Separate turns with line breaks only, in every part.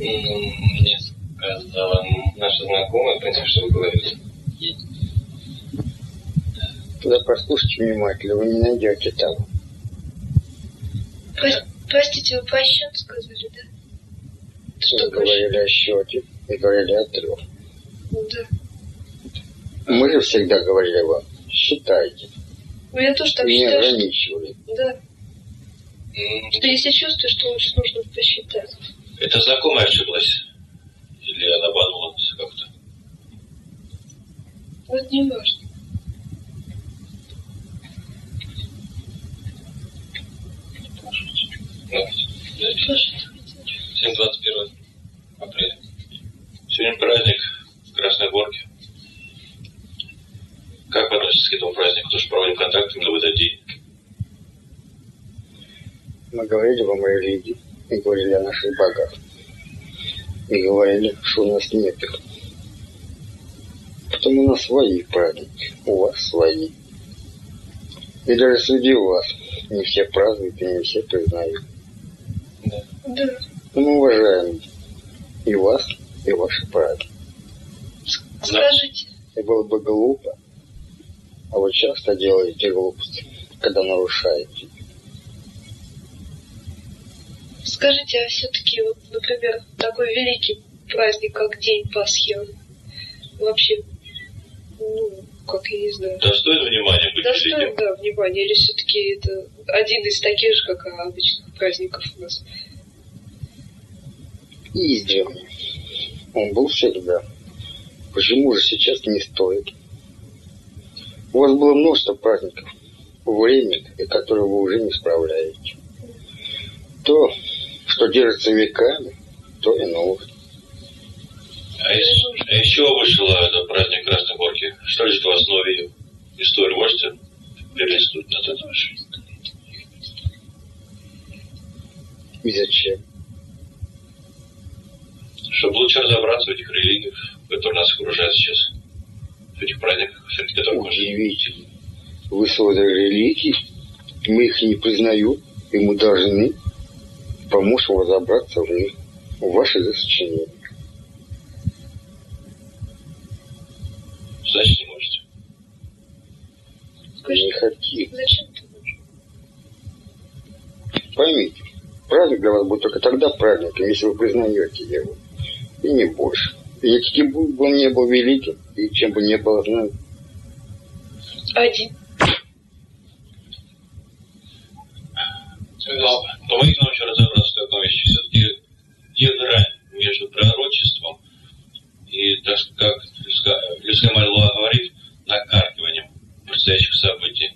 Мне сказала наша знакомая, в принципе, что вы говорили.
Тогда послушайте внимательно, вы не найдете там.
Про- простите, вы про счет сказали, да? Что
Вы говорили о счете и говорили о трех.
счет? Да.
Мы же всегда говорили вам, считайте.
Ну, я тоже так
не
считаю, что...
ограничивали.
Да.
М,
Что если чувствую, что лучше нужно посчитать.
Это знакомая ошиблась? Или она обманулась как-то?
Это не.
Ну,
Слушай,
Сегодня 21 апреля. Сегодня праздник Красной Горки. Как вы относитесь к этому празднику? Тоже проводим контакт именно в этот день.
Мы говорили вам о религии и говорили о наших богах. И говорили, что у нас нет их. Потом у нас свои праздники, у вас свои. И даже среди вас не все празднуют и не все признают.
Да.
да.
Но мы уважаем и вас, и ваши праздники.
Скажите,
И было бы глупо, а вы часто делаете глупости, когда нарушаете.
Скажите, а все-таки, вот, например, такой великий праздник, как День Пасхи, он вообще, ну, как я не знаю,
Достоин внимания быть
достоин,
великим?
да, внимания, или все-таки это один из таких же, как и обычных праздников у нас?
издревле. Он был всегда. Почему же сейчас не стоит? У вас было множество праздников, времени, и которые вы уже не справляете. То, что держится веками, то и новое.
А, ес- а еще вышел этот праздник Красной Горки. Что лежит в основе ее? Историю можете перелистнуть на это?
И зачем?
Чтобы лучше разобраться в этих религиях, которые нас окружают сейчас. В этих праздниках, среди которых.
Удивительно. Вы создали религии, мы их не признаем, и мы должны помочь вам разобраться в них, в ваших сочинениях.
Значит, не можете.
Скажите,
Не хотим.
зачем это нужно?
Поймите, праздник для вас будет только тогда праздником, если вы признаете его. И не больше. И каким бы он ни был великим, и чем бы ни был ну,
Один.
Но помогите нам еще разобраться в таком вещи. Все-таки где грань между пророчеством и, так сказать, как людская, людская мольба говорит, накаркиванием предстоящих событий.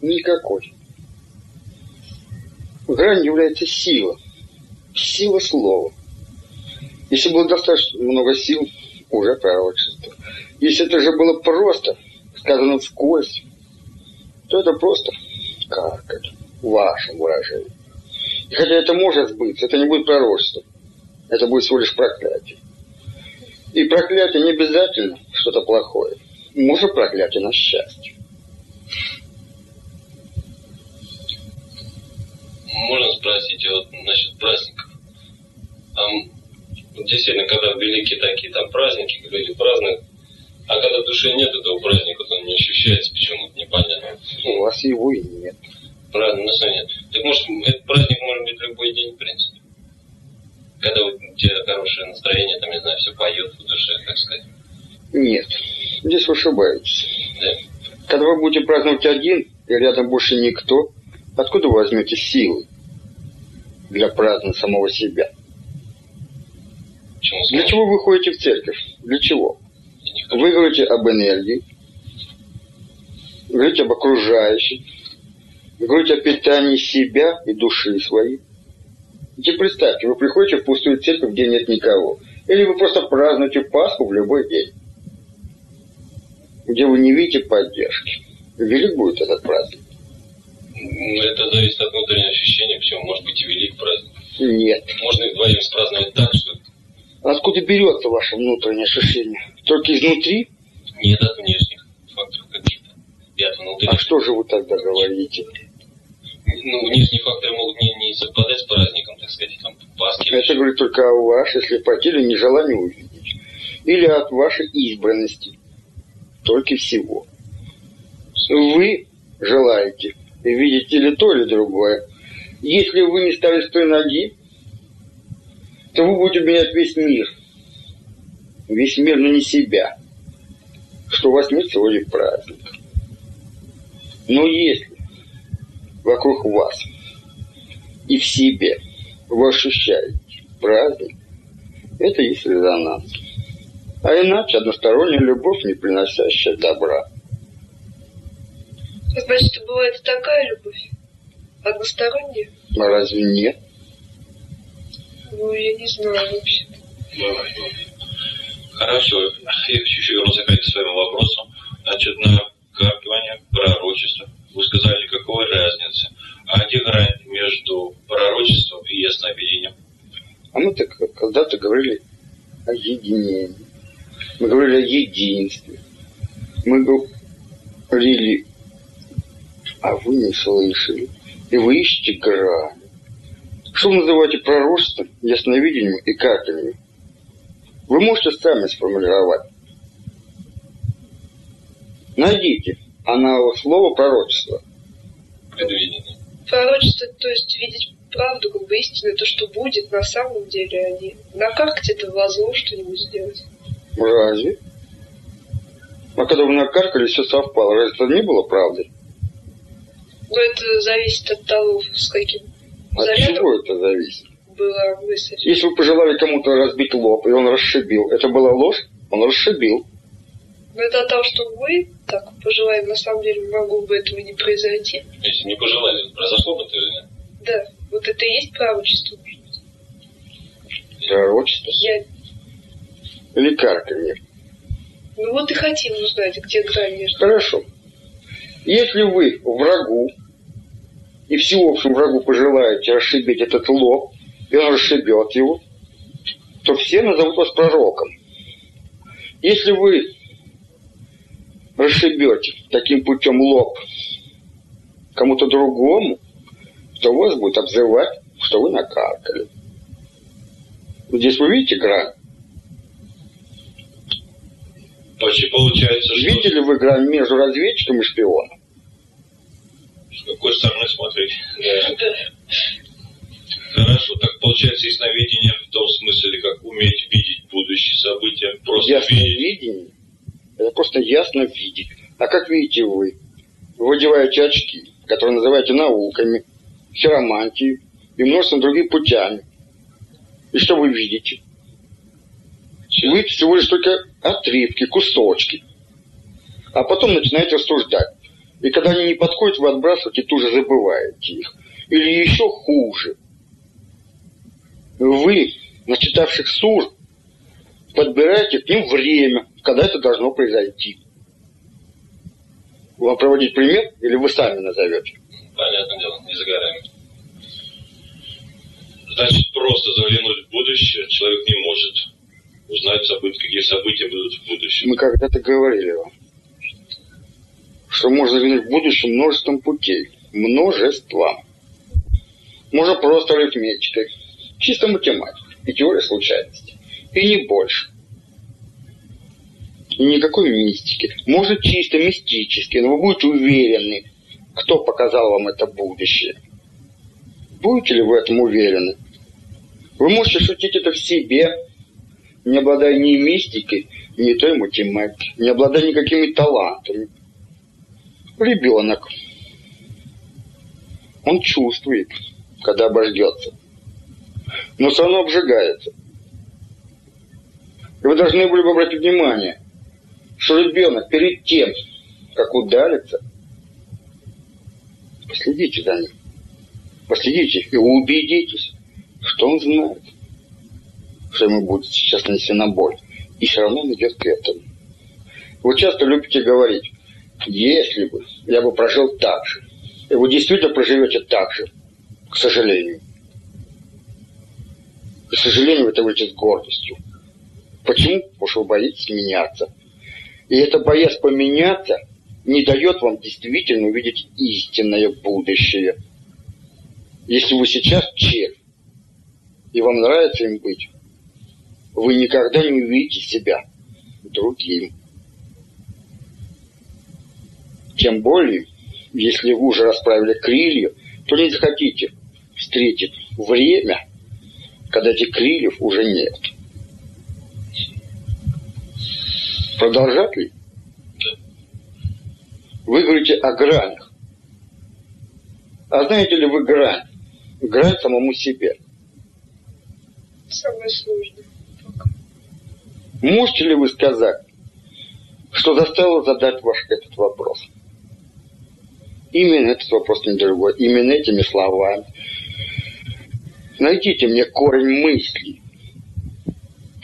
никакой. Грань является сила. Сила слова. Если было достаточно много сил, уже пророчество. Если это же было просто, сказано вскользь, то это просто каркать в вашем. И хотя это может сбыться, это не будет пророчеством. Это будет всего лишь проклятие. И проклятие не обязательно что-то плохое. Может проклятие на счастье.
Можно спросить вот насчет праздников? Там, вот действительно, когда великие такие там праздники, люди празднуют, а когда в душе нет этого праздника, то он не ощущается почему-то непонятно.
У вас его и нет.
Правильно, на самом деле. Так может, этот праздник может быть любой день, в принципе. Когда вот у тебя хорошее настроение, там, не знаю, все поет в душе, так сказать.
Нет. Здесь вы ошибаетесь.
Да?
Когда вы будете праздновать один, и рядом больше никто, откуда вы возьмете силы для празднования самого себя?
Почему
Для чего вы ходите в церковь? Для чего? Вы говорите об энергии, говорите об окружающих, говорите о питании себя и души своей. Теперь представьте, вы приходите в пустую церковь, где нет никого. Или вы просто празднуете Пасху в любой день, где вы не видите поддержки. Велик будет этот праздник?
Ну, Это зависит от внутреннего ощущения, почему может быть и велик праздник.
Нет.
Можно и вдвоем спраздновать так, что
Откуда берется ваше внутреннее ощущение? Только изнутри?
нет от внешних факторов каких-то. И от внутренних.
А что же вы тогда говорите?
ну, внешние факторы могут не, не совпадать с праздником, так сказать, там, Пасхи.
Это говорит только о вашей слепоте или нежелании увидеть. Или от вашей избранности. Только всего. Вы желаете видеть или то, или другое. Если вы не стали с той ноги, то вы будете менять весь мир. Весь мир, но не себя. Что у вас нет сегодня праздника. Но если вокруг вас и в себе вы ощущаете праздник, это есть резонанс. А иначе односторонняя любовь, не приносящая добра.
Значит, бывает такая любовь? Односторонняя?
А разве нет?
Ну, я не знаю вообще.
Хорошо. Я хочу еще вернуться опять к своему вопросу. Значит, на каркивание пророчества. Вы сказали, никакой разницы. А где грань между пророчеством и ясновидением?
А мы так когда-то говорили о единении. Мы говорили о единстве. Мы говорили, а вы не слышали. И вы ищете грань. Что вы называете пророчеством, ясновидением и карканьем? Вы можете сами сформулировать. Найдите аналог слова пророчество.
Предвидение.
Пророчество, то есть видеть правду, как бы истину, то, что будет на самом деле, а не на карте это во зло что-нибудь сделать.
Разве? А когда вы накаркали, все совпало. Разве это не было правдой?
Но это зависит от того, с каким
От
зарядом
чего это зависит?
была мысль.
Если вы пожелали кому-то разбить лоб, и он расшибил, это была ложь? Он расшибил.
Но это от того, что вы так пожелаем, на самом деле могло бы этого не произойти.
Если не пожелали, произошло бы это или нет?
Да, вот это и есть пророчество.
Пророчество.
Я,
Или карканье.
ну вот и хотим узнать, где грань между...
Хорошо. Если вы врагу, и всеобщему врагу пожелаете расшибить этот лоб, и он расшибет его, то все назовут вас пророком. Если вы расшибете таким путем лоб кому-то другому, то вас будет обзывать, что вы накаркали. Здесь вы видите грань?
Почти получается, что...
Видели вы грань между разведчиком и шпионом?
С какой стороны смотреть? Хорошо, так получается ясновидение в том смысле, как уметь видеть будущее события, просто
Ясное
видеть.
видение. Это просто ясно видеть. А как видите вы? Вы одеваете очки, которые называете науками, хиромантией и множеством других путями. И что вы видите? Вы всего лишь только отрывки, кусочки. А потом начинаете рассуждать. И когда они не подходят, вы отбрасываете тут же забываете их. Или еще хуже. Вы, начитавших сур, подбираете к ним время, когда это должно произойти. Вам проводить пример или вы сами назовете?
Понятное дело, не за горами. Значит, просто заглянуть в будущее человек не может узнать события, какие события будут в будущем.
Мы когда-то говорили вам, что можно заглянуть в будущее множеством путей. Множеством. Можно просто арифметикой. Чисто математикой. И теория случайности. И не больше. И никакой мистики. Может чисто мистически, но вы будете уверены, кто показал вам это будущее. Будете ли вы в этом уверены? Вы можете шутить это в себе, не обладая ни мистикой, ни той математикой, не обладая никакими талантами. Ребенок. Он чувствует, когда обождется. Но все равно обжигается. И вы должны были бы обратить внимание, что ребенок перед тем, как удариться, последите за ним. Последите и убедитесь, что он знает, что ему будет сейчас нанесена боль. И все равно он идет к этому. Вы часто любите говорить, если бы я бы прожил так же. И вы действительно проживете так же, к сожалению. К сожалению, это говорите с гордостью. Почему? Потому что вы боитесь меняться. И эта боязнь поменяться не дает вам действительно увидеть истинное будущее. Если вы сейчас червь, и вам нравится им быть, вы никогда не увидите себя другим. Тем более, если вы уже расправили крылья, то не захотите встретить время, когда этих крыльев уже нет. Продолжать ли? Вы говорите о гранях. А знаете ли вы грань? Грань самому себе.
Самое сложное.
Можете ли вы сказать, что заставило задать ваш этот вопрос? Именно этот вопрос, не другой. Именно этими словами. Найдите мне корень мыслей,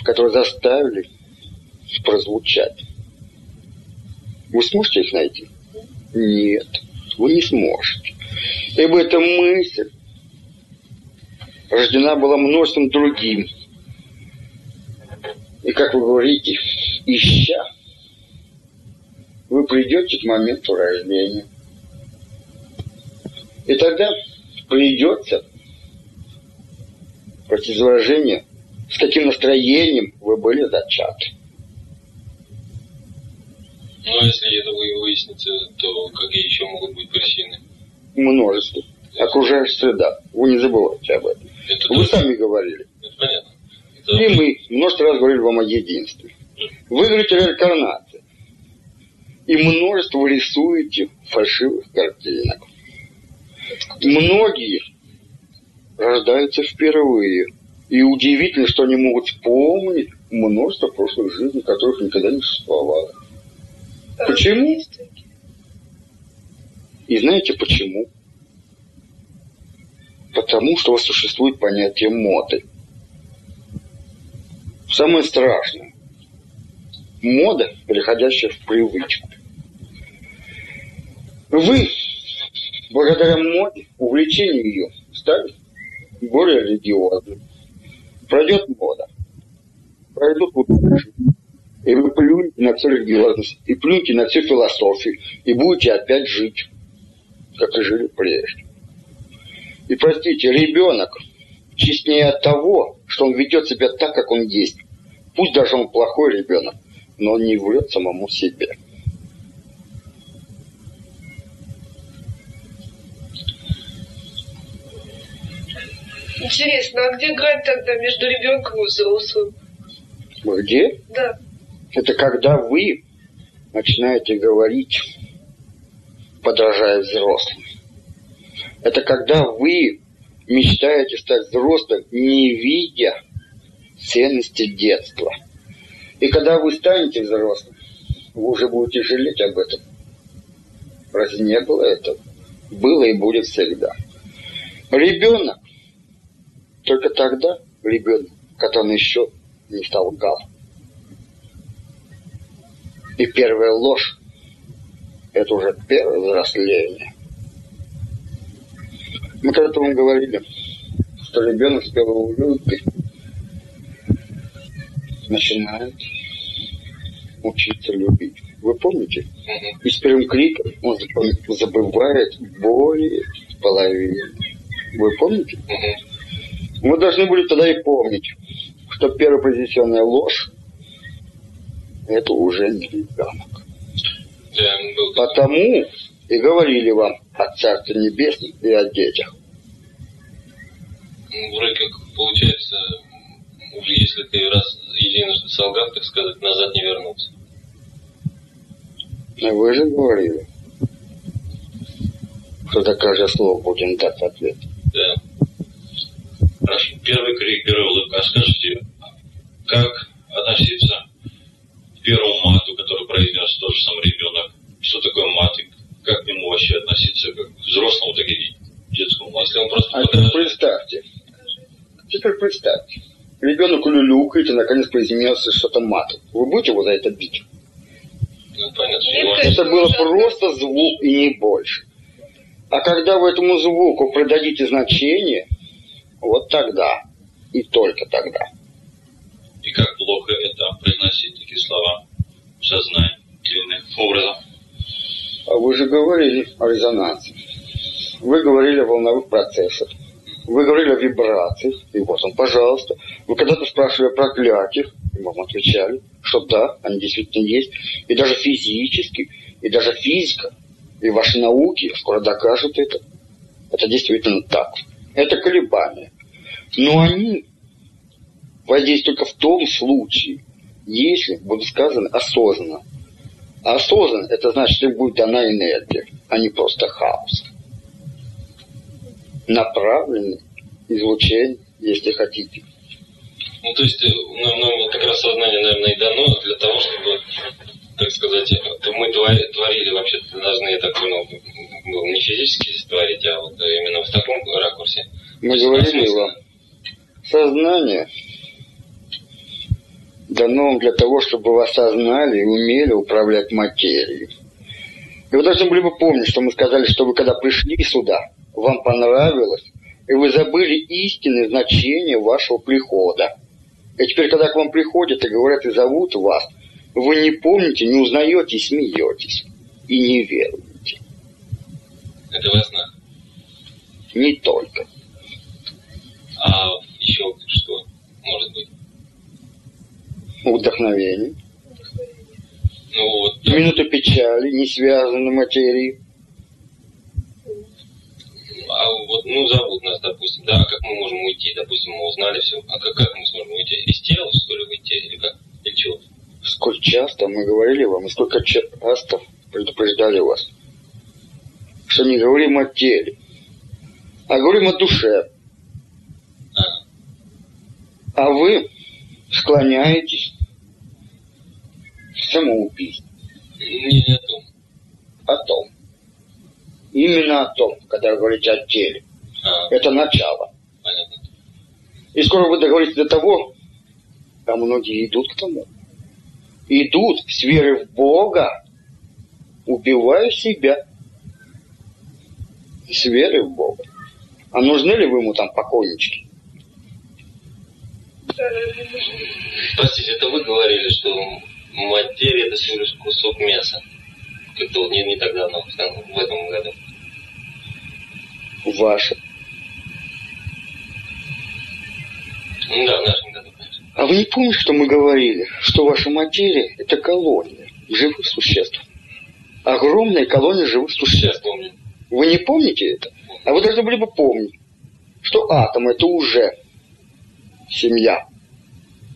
которые заставили прозвучать. Вы сможете их найти? Нет, вы не сможете. Ибо эта мысль рождена была множеством другим. И как вы говорите, ища, вы придете к моменту рождения. И тогда придется, простите выражение, с каким настроением вы были зачаты.
Ну, а если это вы выясните, то какие еще могут быть причины?
Множество. Окружающая среда. Вы не забывайте об этом.
Это
Вы
тоже-
сами говорили.
Это понятно. Это
И мы множество раз говорили вам о единстве. Вы говорите о реинкарнации. И множество рисуете фальшивых картинок. Многие рождаются впервые. И удивительно, что они могут вспомнить множество прошлых жизней, которых никогда не существовало. Почему? И знаете почему? Потому что существует понятие моды. Самое страшное. Мода, переходящая в привычку. Вы, благодаря моде, увлечению ее, стали более религиозным. Пройдет мода. Пройдут удачи. И вы плюнете на всю религиозность, и плюнете на всю философию, и будете опять жить, как и жили прежде. И простите, ребенок честнее от того, что он ведет себя так, как он есть. Пусть даже он плохой ребенок, но он не врет самому себе.
Интересно, а где грань тогда между ребенком и взрослым?
Где?
Да.
Это когда вы начинаете говорить, подражая взрослым. Это когда вы мечтаете стать взрослым, не видя ценности детства. И когда вы станете взрослым, вы уже будете жалеть об этом. Разве не было этого? Было и будет всегда. Ребенок, только тогда ребенок, когда он еще не стал гал. И первая ложь – это уже первое взросление. Мы когда-то вам говорили, что ребенок с первой улыбкой начинает учиться любить. Вы помните? И с первым криком он заб- забывает более половины. Вы помните? Мы должны были тогда и помнить, что первая произнесенная ложь – это уже не ребенок. Потому и говорили вам о Царстве Небесном и о детях.
Ну, вроде как получается, уже если ты раз единожды солгал, так сказать, назад не вернуться.
Но вы же говорили, что за каждое слово будем дать ответ.
Хорошо. Первый крик, первая улыбка. А скажите, как относиться к первому мату, который произнес тот же самый ребенок? Что такое мат? И как к нему вообще относиться, как к взрослому, так и к детскому? Если он просто
А теперь представьте, теперь представьте, ребенок улюлюкает и наконец произнес что-то матом. Вы будете его за это бить?
Ну, понятно, что
Нет,
не
конечно.
Это было просто звук и не больше. А когда вы этому звуку придадите значение, вот тогда и только тогда.
И как плохо это произносить такие слова сознательным образом.
А вы же говорили о резонансе. Вы говорили о волновых процессах. Вы говорили о вибрациях, и вот он, пожалуйста. Вы когда-то спрашивали о проклятиях, и вам отвечали, что да, они действительно есть. И даже физически, и даже физика, и ваши науки скоро докажут это. Это действительно так. Это колебания. Но они воздействуют только в том случае, если будут сказаны осознанно. А осознанно, это значит, что будет дана энергия, а не просто хаос. Направленный излучение, если хотите.
Ну, то есть, э, нам, нам как раз сознание, наверное, и дано для того, чтобы, так сказать, мы творили вообще должны, я так понял, не физически творить, а вот именно в таком ракурсе.
Мы говорили вам, сознание дано вам для того, чтобы вы осознали и умели управлять материей. И вы должны были бы помнить, что мы сказали, что вы когда пришли сюда, вам понравилось, и вы забыли истинное значение вашего прихода. И теперь, когда к вам приходят и говорят и зовут вас, вы не помните, не узнаете и смеетесь. И не веруете.
Это во снах?
Не только.
А еще что может быть?
Вдохновение.
Ну вот.
Минуты печали, не связаны материи.
А вот, ну, зовут нас, допустим, да, а как мы можем уйти? Допустим, мы узнали все. А как, как мы сможем уйти? Из тела, что ли, выйти? Или как? Или чего?
Сколько часто мы говорили вам, и сколько часто предупреждали вас, что не говорим о теле, а говорим о душе.
А,
вы склоняетесь к самоубийству.
не, не о том.
О том. Именно о том, когда вы говорите о теле.
А,
Это начало.
понятно.
И скоро вы договоритесь до того, а многие идут к тому. Идут с верой в Бога, убивая себя. С верой в Бога. А нужны ли вы ему там покойнички?
Простите, это вы говорили, что материя это всего лишь кусок мяса. Как-то вот не, не так давно, в этом году.
Ваши.
Ну да, в нашем году, конечно.
А вы не помните, что мы говорили, что ваша материя – это колония живых существ? Огромная колония живых существ. Вы не помните это? А вы должны были бы помнить, что атом – это уже семья.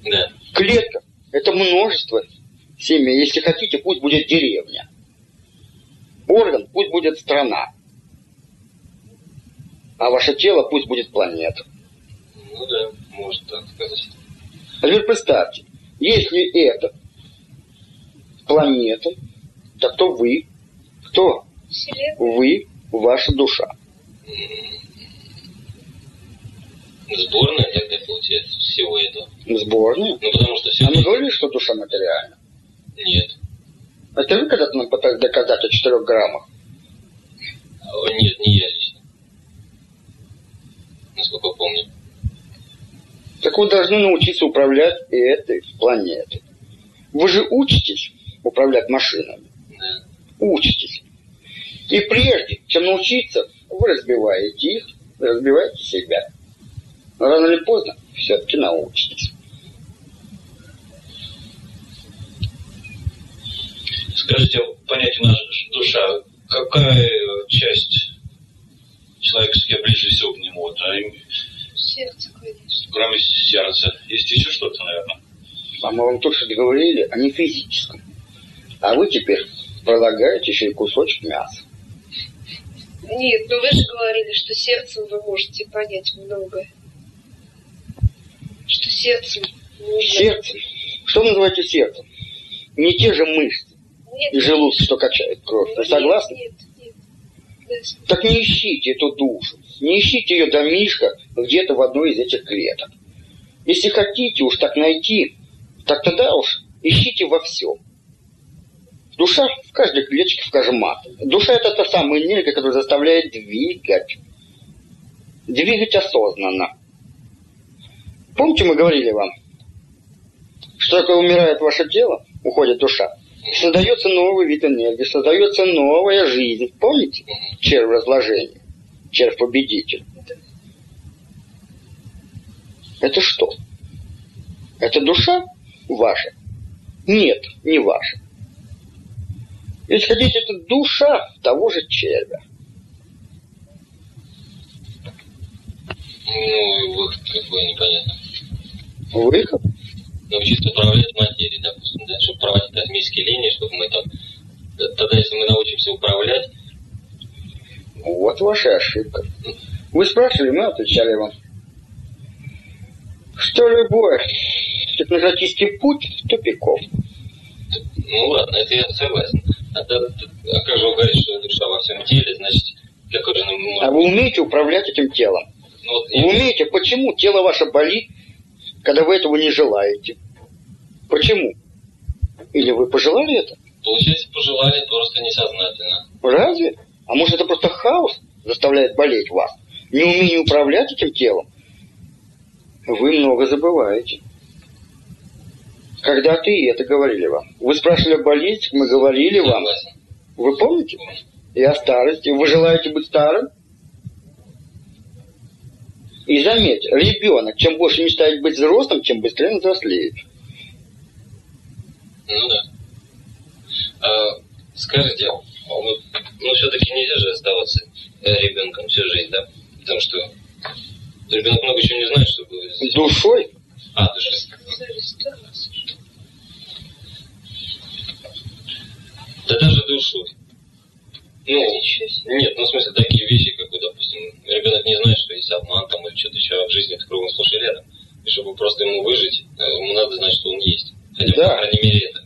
Да.
Клетка – это множество семей. Если хотите, пусть будет деревня. Орган – пусть будет страна. А ваше тело пусть будет планета.
Ну да, может так сказать.
А теперь представьте, если это планета, то кто вы? Кто?
Вселенная.
Вы, ваша душа.
Сборная тогда получается всего этого.
Сборная.
Ну потому что все.
А мы говорили, что душа материальна?
Нет.
Это вы когда-то нам пытались доказать о 4 граммах?
А, Нет, не я лично. Насколько помню.
Так вы должны научиться управлять этой планетой. Вы же учитесь управлять машинами.
Да.
Учитесь. И прежде, чем научиться, вы разбиваете их, разбиваете себя. Но рано или поздно все-таки научитесь.
Скажите, понятие наша душа, какая часть человеческая ближе всего к нему? Вот, а им-
Сердце, конечно.
кроме сердца. Есть еще что-то, наверное?
А мы вам только что говорили о нефизическом. А вы теперь предлагаете еще и кусочек мяса.
Нет, но вы же говорили, что сердцем вы можете понять многое. Что сердцем.
Сердце. Что называете сердцем? Не те же мышцы
Нет,
и желудки, что качают кровь. Вы
нет,
согласны?
Нет, нет. Да,
Так не ищите эту душу. Не ищите ее домишко где-то в одной из этих клеток. Если хотите уж так найти, так тогда уж ищите во всем. Душа в каждой клеточке, в каждом атоме. Душа это та самая энергия, которая заставляет двигать. Двигать осознанно. Помните, мы говорили вам, что такое умирает ваше тело, уходит душа, создается новый вид энергии, создается новая жизнь. Помните? червь разложения, червь победитель. Это что? Это душа ваша? Нет, не ваша. Если хотите, это душа того же червя.
Ну, выход какой непонятно.
Выход?
Научиться управлять материей, допустим, да, чтобы проводить космические линии, чтобы мы там... Тогда, если мы научимся управлять,
Вот ваша ошибка. Вы спрашивали, мы отвечали вам. Что любой технократический путь тупиков.
ну ладно, это я согласен. А, да- а как же вы говорите, что душа во всем теле, значит, какой же нам
А вы умеете управлять этим телом?
Ну, вот,
Вы умеете, почему тело ваше болит, когда вы этого не желаете? Почему? Или вы пожелали это?
получается, пожелали просто несознательно.
Разве? А может это просто хаос заставляет болеть вас? Неумение управлять этим телом? Вы много забываете. Когда-то и это говорили вам. Вы спрашивали о болезни, мы говорили вам.
Согласен.
Вы помните? И о старости. Вы желаете быть старым? И заметьте, ребенок, чем больше мечтает быть взрослым, тем быстрее он взрослеет.
Ну да. А, скажите, а вот, ну все-таки нельзя же оставаться э, ребенком всю жизнь, да? Потому что ребенок много чего не знает, чтобы...
С душой
А,
раз.
Да даже душой. Ну, нет, ну в смысле такие вещи, как, допустим, ребенок не знает, что есть обман там или что-то еще, в жизни это кругом сплошь и рядом. И чтобы просто ему выжить, э, ему надо знать, что он есть. Хотя бы,
Да.
по крайней мере, это.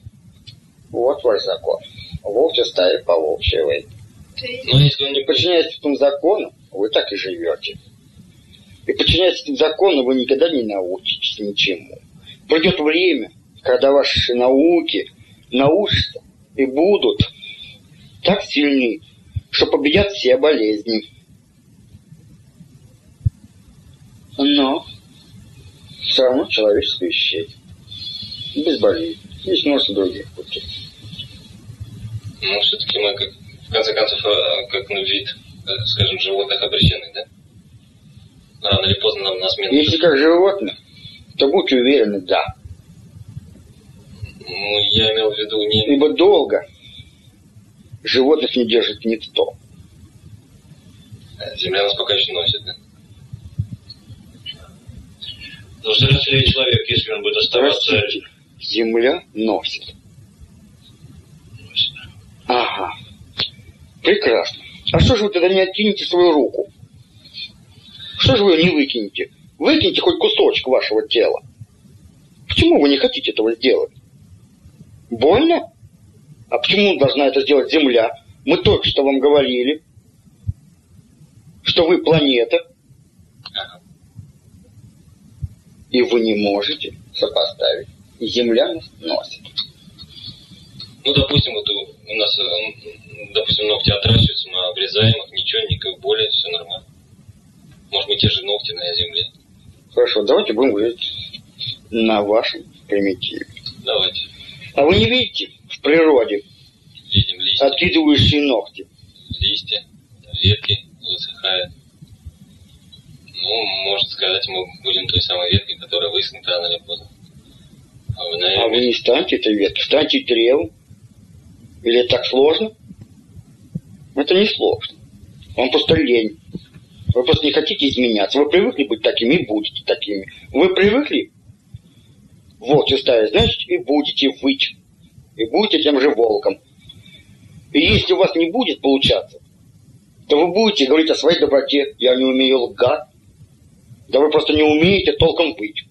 Вот ваш закон. Волчья стая по волчьей вы.
Но если он не.
Подчиняясь этому закону, вы так и живете. И подчиняясь этим закону, вы никогда не научитесь ничему. Придет время, когда ваши науки научатся и будут так сильны, что победят все болезни. Но все равно человеческое исчезнет. Без болезней. Есть множество других путей.
Ну, все-таки мы, как, в конце концов, э, как на вид, э, скажем, животных обречены, да? Рано или поздно нам на смену...
Если как животное, то будьте уверены, да.
Ну, я имел в виду не...
Ибо долго животных не держит никто.
Земля нас пока еще носит, да?
Но взрослее человек, если он будет оставаться...
Земля носит. Ага. Прекрасно. А что же вы тогда не откинете свою руку? Что же вы ее не выкинете? Выкиньте хоть кусочек вашего тела. Почему вы не хотите этого сделать? Больно? А почему должна это сделать Земля? Мы только что вам говорили, что вы планета,
Ага.
И вы не можете сопоставить. Земля нас носит.
Ну, допустим, вот у, нас, э, допустим, ногти отращиваются, мы обрезаем их, ничего, никакой боли, все нормально. Может быть, те же ногти на земле.
Хорошо, давайте будем говорить на вашем примитиве.
Давайте.
А вы не видите в природе
Видим листья,
откидывающие ногти?
листья, ветки высыхают. Ну, может сказать, мы будем той самой веткой, которая высохнет рано или поздно. А вы,
А
наверное,
вы не станьте этой веткой, станьте древом. Или это так сложно? Это не сложно. Вам просто лень. Вы просто не хотите изменяться. Вы привыкли быть такими и будете такими. Вы привыкли волчью стая, значит, и будете выть. И будете тем же волком. И если у вас не будет получаться, то вы будете говорить о своей доброте. Я не умею лгать. Да вы просто не умеете толком быть.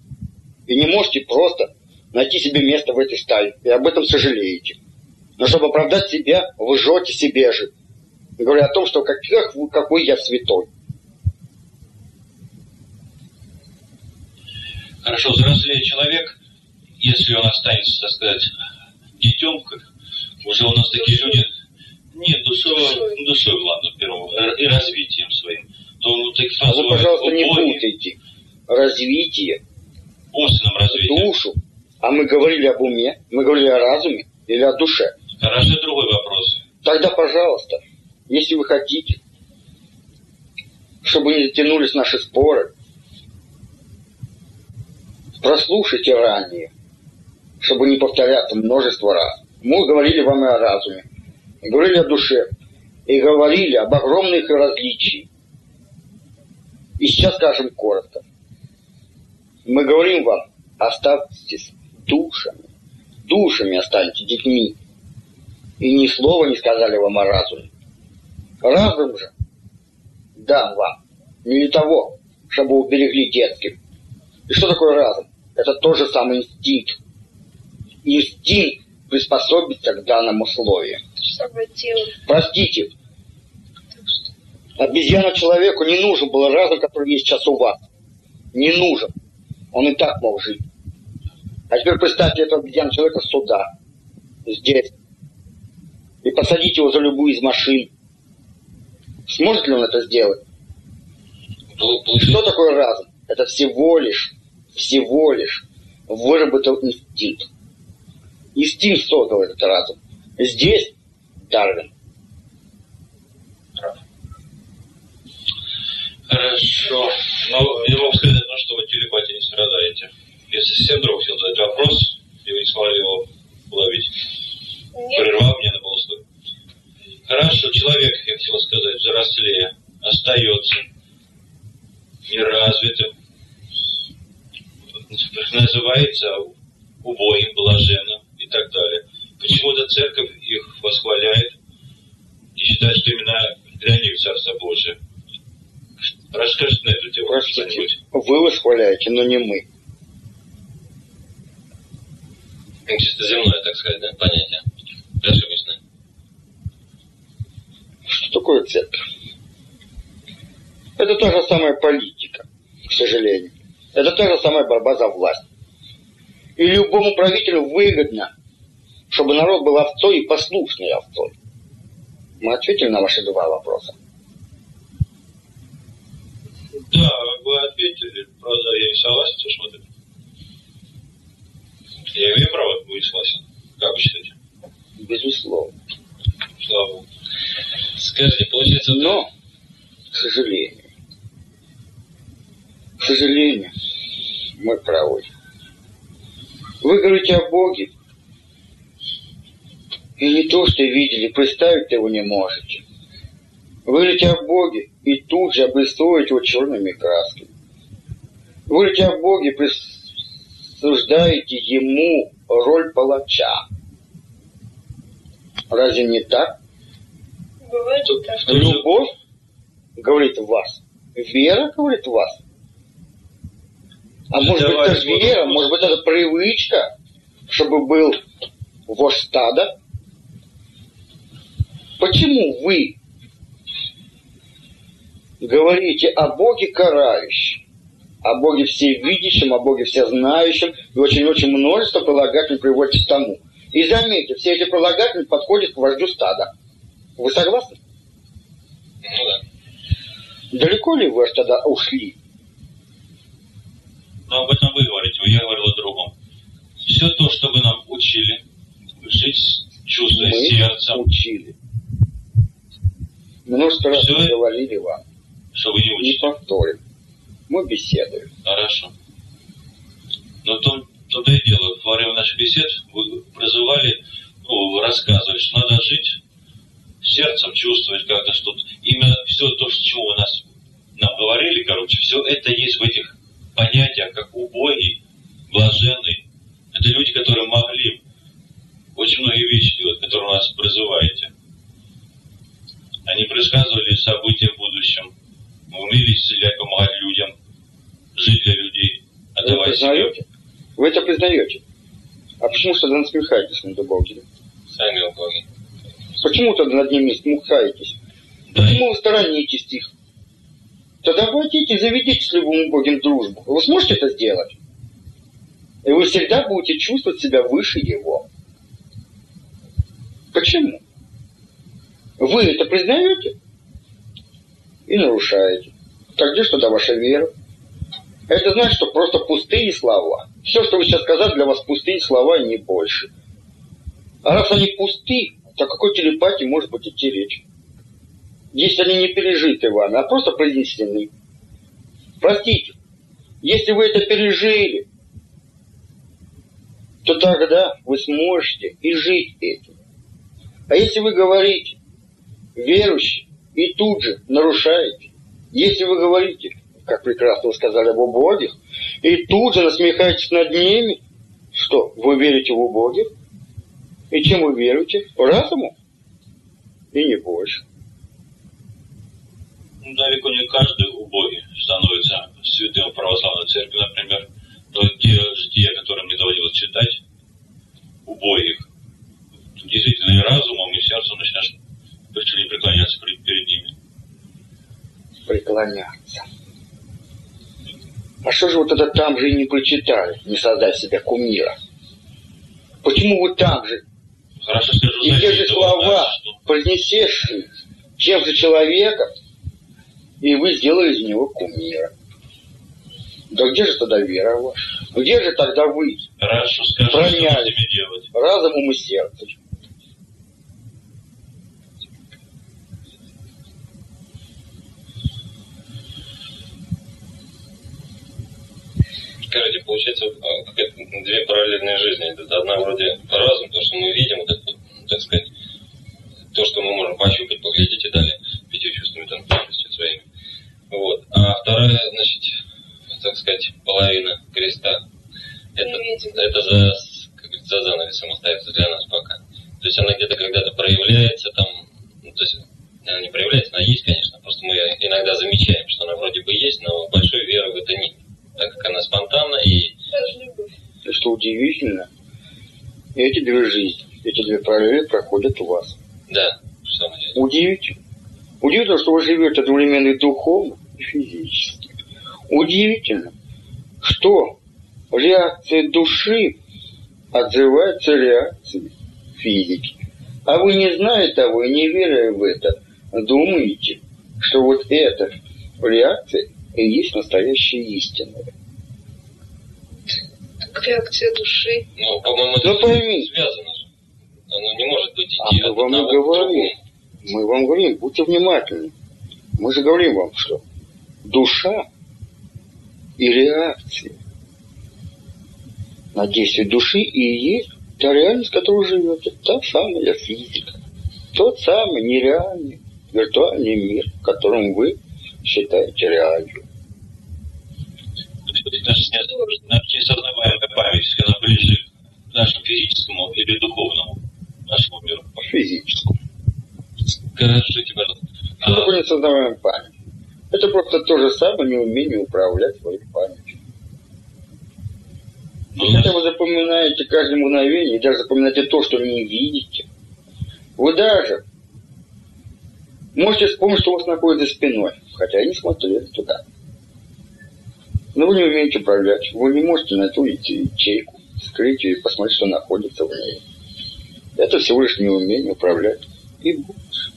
И не можете просто найти себе место в этой стае. И об этом сожалеете. Но чтобы оправдать себя, вы жжете себе же. Говоря о том, что как, какой я святой.
Хорошо, взрослее человек, если он останется, так сказать, детемкой, уже у нас такие люди, нет, душой, душой ладно, первым, э, и развитием своим, то вот таких
А вы, пожалуйста, не путайте развитие,
умственным развитием.
душу. А мы говорили об уме, мы говорили о разуме или о душе.
Хорошо, другой вопрос.
Тогда, пожалуйста, если вы хотите, чтобы не затянулись наши споры, прослушайте ранее, чтобы не повторяться множество раз. Мы говорили вам и о разуме, говорили о душе, и говорили об огромных различиях. И сейчас скажем коротко. Мы говорим вам, оставьтесь душами, душами останьтесь детьми. И ни слова не сказали вам о разуме. Разум же дам вам не для того, чтобы уберегли детским. И что такое разум? Это тот же самый инстинкт. Инстинкт приспособиться к данным условиям. Простите, обезьяна человеку не нужен был разум, который есть сейчас у вас. Не нужен. Он и так мог жить. А теперь представьте этого обезьяна человека сюда, здесь, и посадите его за любую из машин. Сможет ли он это сделать? И
получается,
что такое разум? Это всего лишь, всего лишь выработал инстинкт. Инстинкт создал этот разум. Здесь Дарвин.
Хорошо. Но я вам сказать, ну, что вы телепатии не страдаете. Если совсем вдруг хотел задать вопрос, и вы не смогли его уловить,
нет,
прервал меня на полусловие. Хорошо, человек, я хотел сказать, взрослее, остается неразвитым, называется убогим, блаженным и так далее. Почему-то церковь их восхваляет и считает, что именно для них Царство Божие. Расскажите на эту тему
Простите,
что-нибудь.
Восхваляете, но не мы.
чисто земное, так сказать, да, понятие. Ошибочное.
Что такое церковь? Это та же самая политика, к сожалению. Это та же самая борьба за власть. И любому правителю выгодно, чтобы народ был овцой и послушной овцой. Мы ответили на ваши два вопроса.
Да, вы ответили, правда, я не согласен, что смотрите. Я имею право быть согласен. Как вы считаете?
Безусловно.
Слава Богу.
Получается,
Но, к сожалению, к сожалению, мы правы. Вы говорите о Боге, и не то, что видели, представить его не можете. Вы говорите о Боге, и тут же обрисовываете его черными красками. Вы говорите о Боге, присуждаете ему роль палача. Разве не так?
Бывает
Тут. Тоже-
Любовь говорит в вас. Вера говорит в вас. А может быть,
давай,
это вера, может быть, это привычка, чтобы был вождь стада. Почему вы говорите о Боге карающем, о Боге всевидящем, о Боге всезнающем, и очень-очень множество прилагательных приводите к тому. И заметьте, все эти прилагательные подходят к вождю стада. Вы согласны?
ну да.
Далеко ли вы тогда ушли?
Но об этом вы говорите, я говорил о другом. Все то, что вы нам учили, жить, чувствуя
Мы
сердцем,
учили. Множество раз
это-
говорили вам.
что вы не
Не
учите.
повторим. Мы беседуем.
Хорошо. Но то, то и дело, во время наших бесед вы призывали, ну, вы рассказывали, что надо жить сердцем, чувствовать как-то что-то. Именно все то, с чего вы нас нам говорили, короче, все это есть в этих понятиях, как убогий, блаженный. Это люди, которые могли очень многие вещи делать, которые вы нас призываете. Они предсказывали события в будущем, умели исцелять, помогать людям, жить для людей,
Вы
отдавать себя.
признаете? Вы это признаете? А почему тогда насмехаетесь над Богом?
Сами боги.
Почему тогда над ними смухаетесь? Почему вы сторонитесь их? Тогда обратите, заведите с любым Богом дружбу. Вы сможете это сделать? И вы всегда будете чувствовать себя выше его. Почему? Вы это признаете и нарушаете. Так где же тогда ваша вера? Это значит, что просто пустые слова. Все, что вы сейчас сказали, для вас пустые слова и не больше. А раз они пусты, о какой телепатии может быть идти речь? Если они не пережиты вами, а просто произнесены. Простите, если вы это пережили, то тогда вы сможете и жить этим. А если вы говорите верующий и тут же нарушаете, если вы говорите, как прекрасно вы сказали об убогих, и тут же насмехаетесь над ними, что вы верите в убогих, и чем вы веруете? Разуму? И не больше.
Ну, далеко не каждый убогий становится святым в православной церкви, например. Но те жития, которым мне доводилось читать, убогих, действительно и разумом, и сердцем начинаешь чуть преклоняться перед, ними.
Преклоняться. А что же вот это там же и не прочитали, не создать себе кумира? Почему вы там же
Хорошо скажу,
и те же слова
что
произнесешь тем же человеком, и вы сделали из него кумира. Да где же тогда вера ваша? Где же тогда вы?
Хорошо скажу, что
Проняли.
с ними делать.
Разумом и сердцем.
Скажите, получается а, две параллельные жизни. Одна вроде разум, то, что мы видим, это, так сказать, то, что мы можем пощупать, поглядеть и далее, пятью чувствами, там, полностью своими. Вот. А вторая, значит, так сказать, половина креста, это, это за, как говорится, за занавесом остается для нас пока. То есть она где-то когда-то проявляется там, ну, то есть она не проявляется, она есть, конечно, просто мы иногда замечаем, что она вроде бы есть, но большой веры в это нет, так как она спонтанна и.
И что удивительно, эти две жизни, эти две параллели проходят у вас.
да.
Удивительно. Удивительно, что вы живете одновременно и духовно, и физически. Удивительно, что реакция души отзывается реакцией физики. А вы не зная того и не веря в это, думаете, что вот эта реакция и есть настоящая истина.
Как реакция души.
Ну, по-моему, это
Ну, пойми.
связано же. Оно не может быть идти
А мы вам и
одного к
говорим. Мы вам говорим, будьте внимательны. Мы же говорим вам, что душа и реакция на действие души и есть та реальность, в которой живете. Та самая физика. Тот самый нереальный виртуальный мир, в котором вы считаете реальным.
Наша, наша несознаваемая память, она ближе к нашему физическому или духовному нашему миру.
Физическому.
Скажите, пожалуйста,
Что
а,
такое несознаваемая память? Это просто то же самое неумение управлять своей памятью.
ну,
Когда вы запоминаете каждое мгновение, и даже запоминаете то, что не видите, вы даже можете вспомнить, что у вас находится спиной, хотя и не смотрели туда. Но вы не умеете управлять, вы не можете на ту ячейку скрыть ее и посмотреть, что находится в ней. Это всего лишь неумение управлять. И больше.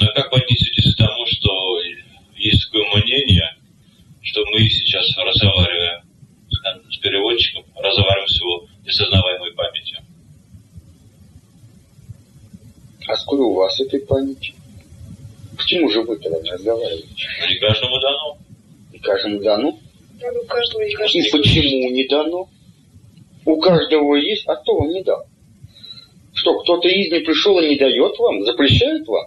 Ну, а как вы отнесетесь к тому, что есть такое мнение, что мы сейчас разговариваем с- переводчиком, разговариваем с его несознаваемой памятью?
А сколько у вас этой памяти? Почему же вы тогда не разговариваете?
Ну, не каждому дано.
И каждому дано?
У каждого и
И
каждого.
почему не дано? У каждого есть, а кто вам не дал? Что, кто-то из них пришел и не дает вам, запрещает вам?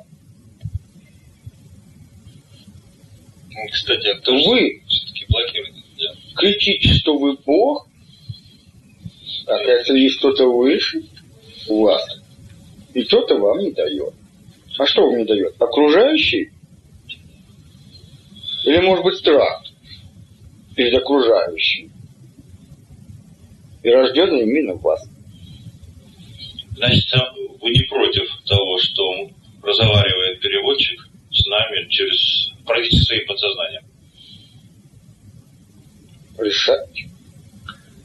кстати, а кто
Вы
все-таки блокирует? Да.
кричите, что вы Бог, а кажется, есть кто-то выше у вас, и кто-то вам не дает. А что вам не дает? Окружающий? Или, может быть, страх перед окружающим? И рожденный именно в вас.
Значит, а вы не против того, что разговаривает переводчик с нами через практически своим подсознанием?
Решать.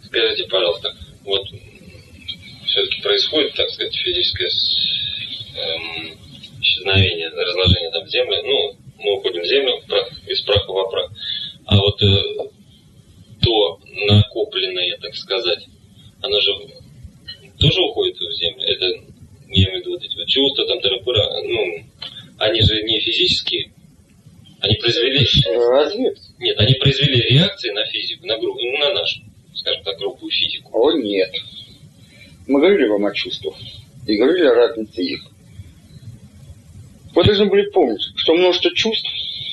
Скажите, пожалуйста, вот все-таки происходит, так сказать, физическое эм, исчезновение, разложение там земли. Ну, мы уходим в землю, прах, из праха во прах. А вот э, то накопленное, так сказать, оно же тоже уходит в землю. Это, я имею в виду, вот эти вот чувства, там, тарапура, ну, они же не физические. Они произвели...
Разве?
Нет, они произвели реакции на физику, на, группу, на нашу, скажем так, группу физику.
О, нет. Мы говорили вам о чувствах и говорили о разнице их. Вы должны были помнить, что множество чувств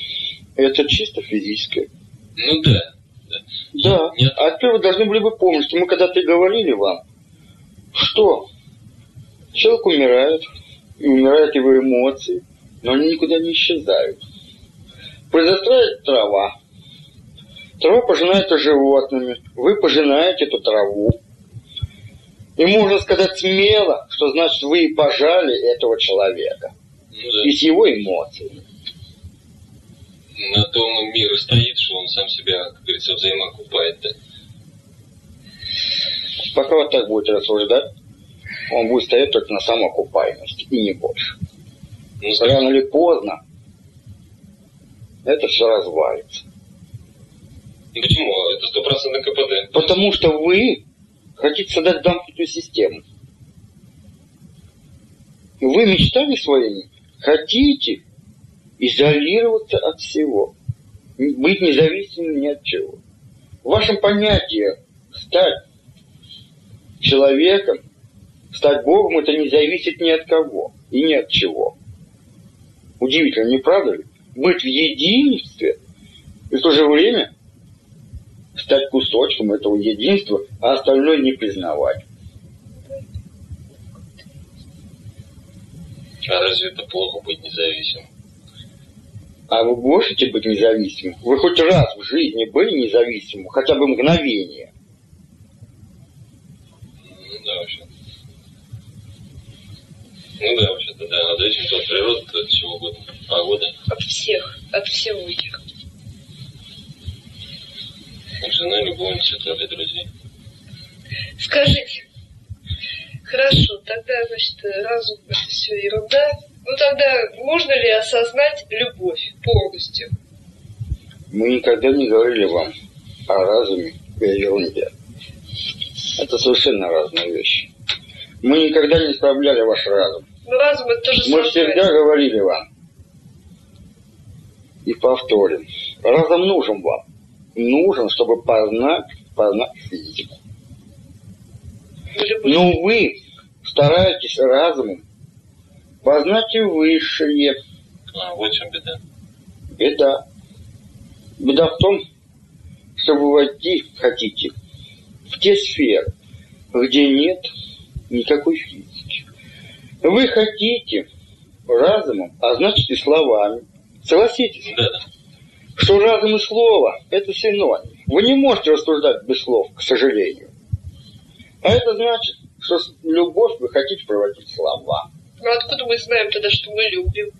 – это чисто физическое.
Ну да. Да.
Да.
Нет.
А теперь вы должны были бы помнить, что мы когда-то и говорили вам, что человек умирает, и умирают его эмоции, но они никуда не исчезают. Произрастает трава. Трава пожинается животными. Вы пожинаете эту траву. И можно сказать смело, что значит вы и пожали этого человека.
Ну да.
И с его эмоциями.
На том мир и стоит, что он сам себя, как говорится, взаимоокупает. Да?
Пока вот так будете рассуждать, он будет стоять только на самоокупаемости, и не больше.
Ну,
Рано или поздно это все развалится.
ну почему? Это стопроцентный КПД.
Потому что вы хотите создать замкнутую систему. Вы мечтами своими хотите изолироваться от всего, быть независимым ни от чего. В вашем понятии стать человеком, стать Богом, это не зависит ни от кого и ни от чего. Удивительно, не правда ли? Быть в единстве и в то же время стать кусочком этого единства, а остальное не признавать.
А разве это плохо быть независимым?
А вы можете быть независимым? Вы хоть раз в жизни были независимым, хотя бы мгновение?
Ну да, вообще. Ну да, вообще-то, да. Над этим-то от природы, от чего угодно. Погода,
От всех, от всего их.
жена, любовница, трое друзей.
Скажите, хорошо, тогда, значит, разум это все ерунда. Ну тогда можно ли осознать любовь полностью?
Мы никогда не говорили вам о разуме и о ерунде. Это совершенно разные вещи. Мы никогда не исправляли ваш разум.
Ну разум это тоже
Мы всегда говорили вам. И повторим. Разум нужен вам. Нужен, чтобы познать, познать физику.
Ну.
Но вы стараетесь разумом познать и высшее.
А, вот чем беда.
Беда. Беда в том, что вы войти хотите в те сферы, где нет никакой физики. Вы хотите разумом, а значит и словами. Согласитесь,
Да,
что разум и слово – это синоним. Вы не можете рассуждать без слов, к сожалению. А это значит, что любовь вы хотите проводить в слова.
Ну откуда мы знаем тогда, что мы любим?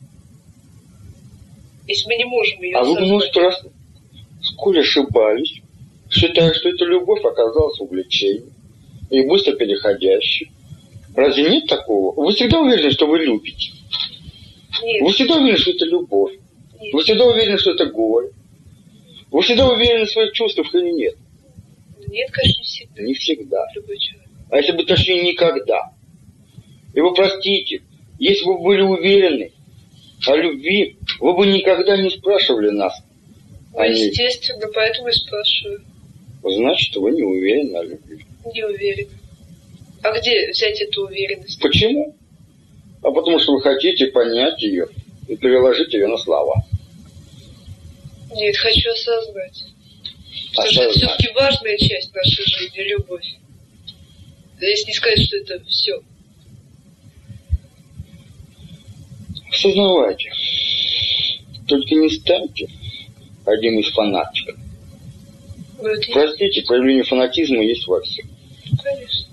Если мы не можем ее
А вы множество раз, сколь ошибались, считая, что эта любовь оказалась увлечением и быстро переходящей. Разве нет такого? Вы всегда уверены, что вы любите?
Нет,
Вы всегда уверены, что это любовь?
нет.
Вы всегда уверены, что это горе? Вы всегда уверены в своих чувствах или нет?
Нет, конечно, не всегда.
Не всегда. А если бы точнее никогда. И вы простите, если бы вы были уверены о любви, вы бы никогда не спрашивали нас
Ну,
о ней.
естественно, поэтому и спрашиваю.
Значит, вы не уверены о любви.
Не уверена. А где взять эту уверенность?
Почему? А потому что вы хотите понять ее и переложить ее на слова.
Нет, хочу осознать. Потому что это все-таки важная часть нашей жизни, любовь. Если не сказать, что это все.
Осознавайте. Только не станьте одним из фанатиков.
Это
Простите, проявление фанатизма есть во всем.
конечно.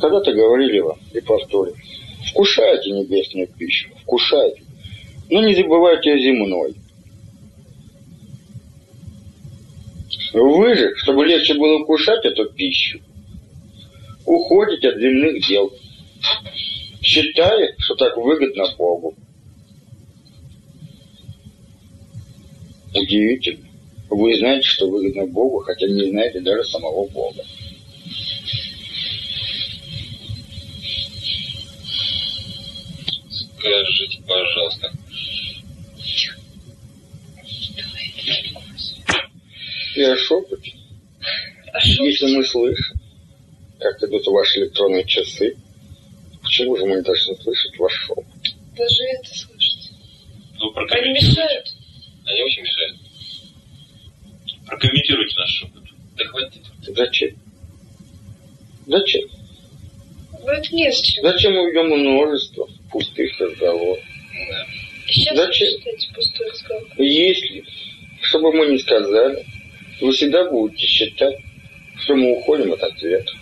Когда-то говорили вам, и повторю, вкушайте небесную пищу, вкушайте, но не забывайте о земной. Вы же, чтобы легче было вкушать эту пищу, уходите от земных дел, считая, что так выгодно Богу. Удивительно. Вы знаете, что выгодно Богу, хотя не знаете даже самого Бога.
Скажите, пожалуйста.
Я шепот.
А?
Если мы слышим, как идут ваши электронные часы, почему же мы не должны слышать ваш шепот?
Даже это слышать.
Ну,
Они мешают.
Они очень мешают.
Прокомментируйте наш шепот.
Да хватит.
Зачем? Зачем?
Ну, это не зачем.
Зачем мы ведем множество пустых разговоров?
Да.
Сейчас
Зачем?
считайте пустой разговор.
Если, чтобы мы не сказали, вы всегда будете считать, что мы уходим от ответа,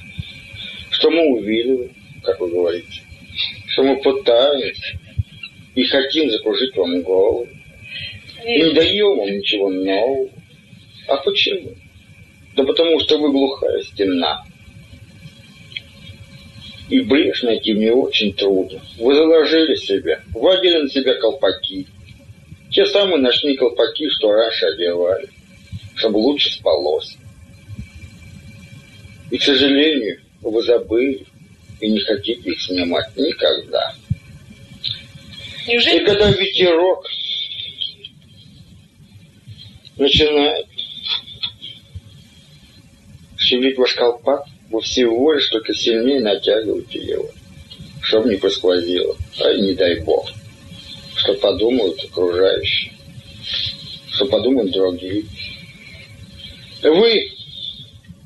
что мы увиливаем, как вы говорите, что мы пытаемся и хотим закружить вам голову, не
Нет.
даем вам ничего нового. А почему? Да потому что вы глухая стена. И брешь найти мне очень трудно. Вы заложили себя, вводили на себя колпаки. Те самые ночные колпаки, что раньше одевали, чтобы лучше спалось. И, к сожалению, вы забыли и не хотите их снимать никогда. И
Неужели
когда ветерок начинает шевелить ваш колпак, вы всего лишь только сильнее натягиваете его, чтобы не посквозило. А не дай бог, что подумают окружающие, что подумают другие. Вы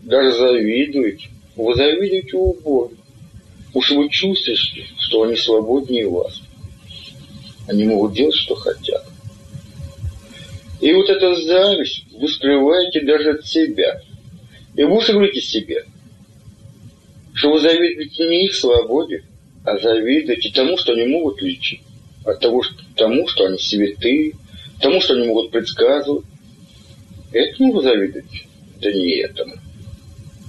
даже завидуете, вы завидуете убогим. Уж вы чувствуете, что они свободнее вас. Они могут делать, что хотят. И вот эта зависть вы скрываете даже от себя. И вы говорите себе, что вы завидуете не их свободе, а завидуете тому, что они могут лечить. От того, что, тому, что они святые, тому, что они могут предсказывать. Этому вы завидуете? Да не этому.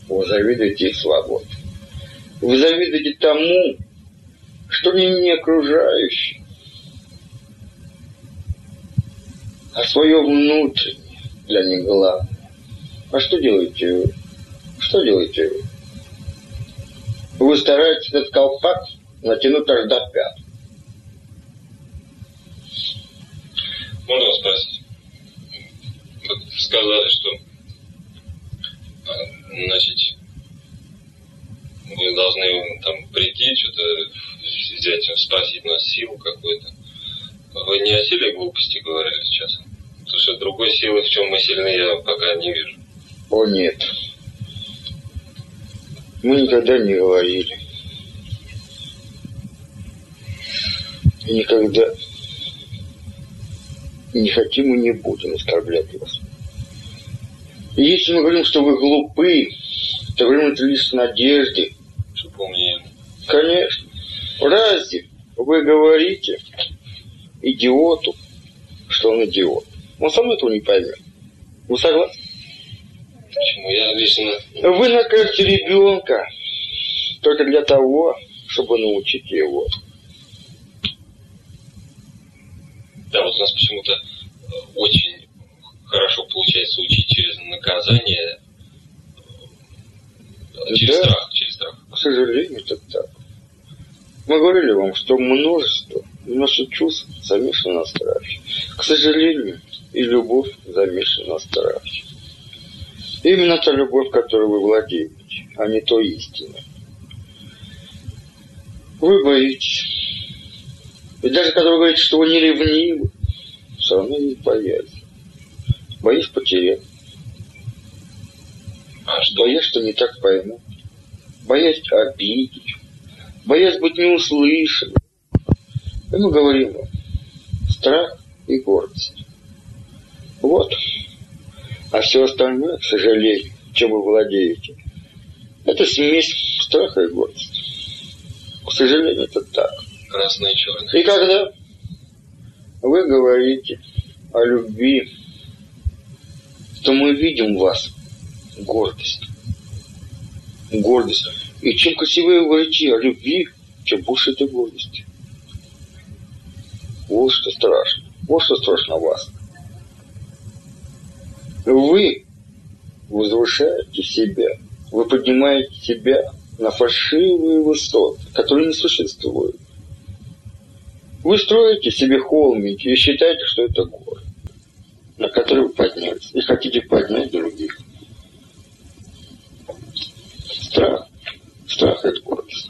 Вы завидуете их свободе. Вы завидуете тому, что они не окружающие, а свое внутреннее для них главное. А что делаете вы? Что делаете вы? Вы стараетесь этот колпак натянуть аж до пят.
Можно спросить? Вот сказали, что а, значит, вы должны там прийти, что-то взять, спросить нас силу какую-то. Вы не о силе глупости говорили сейчас? Потому что другой силы, в чем мы сильны, я пока не вижу.
О нет. Мы никогда не говорили. Никогда не хотим и не будем оскорблять вас. И если мы говорим, что вы глупы, то говорим это лишь с.
Умнее.
Конечно. Разве вы говорите идиоту, что он идиот? Он сам этого не поймет. Вы согласны?
Почему? Я лично...
Вы накажете ребенка только для того, чтобы научить его.
Да, вот у нас почему-то э, очень хорошо получается учить через наказание, э, через
Да.
страх, через страх.
К сожалению, это так. Мы говорили вам, что множество наших чувств замешано на страхе. К сожалению, и любовь замешана на страхе. Именно та любовь, которой вы владеете, а не то истина. Вы боитесь. И даже когда вы говорите, что вы не ревнивы, все равно есть боязнь. Боюсь потерять.
А что?
Боясь, что не так пойму. Боясь обидеть. Боясь быть неуслышанным. И мы говорим вам, страх и гордость. Вот. А все остальное, к сожалению, чем вы владеете, это смесь страха и гордости. К сожалению, это так.
Красное и черное.
И когда вы говорите о любви, то мы видим в вас гордость. Гордость. И чем красивее говорите о любви, тем больше этой гордости. Вот что страшно. Вот что страшно вас. Вы возвышаете себя. Вы поднимаете себя на фальшивые высоты, которые не существуют. Вы строите себе холмики и считаете, что это горы, на которые вы поднялись, и хотите поднять других. Страх. Страх – это гордость.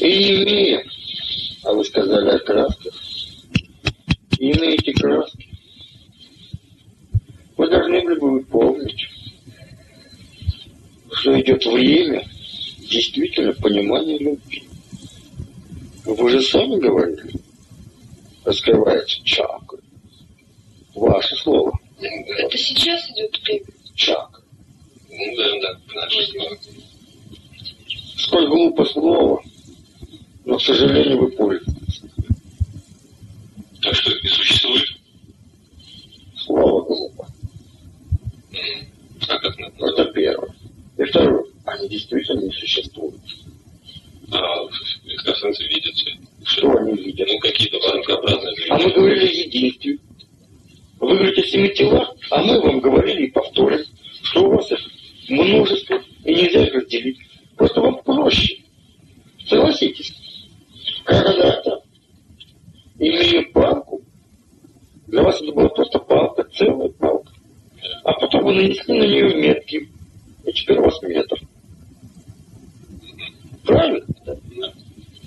И имея, а вы сказали о красках, имея эти краски, вы должны были бы помнить, что идет время действительно понимания любви. Вы же сами говорили, раскрывается чакра. Ваше слово.
Это сейчас идет время?
Чак.
Ну да, да, наше слово.
Сколь глупо слово, но, к сожалению, вы пользуетесь.
Так что это не существует.
Слово глупо.
А как надо?
Это первое. И второе. Они действительно не существуют.
А экстрасенсы видят все.
Что они видят?
Ну, какие-то воронкообразные
А мы говорили единстве. Вы говорите о семи телах, а мы вам говорили и повторим, что у вас их множество, и нельзя их разделить. Просто вам проще. Согласитесь. Когда-то, имея палку, для вас это была просто палка, целая палка. А потом вы нанесли на нее метки, и теперь у вас метр. Правильно?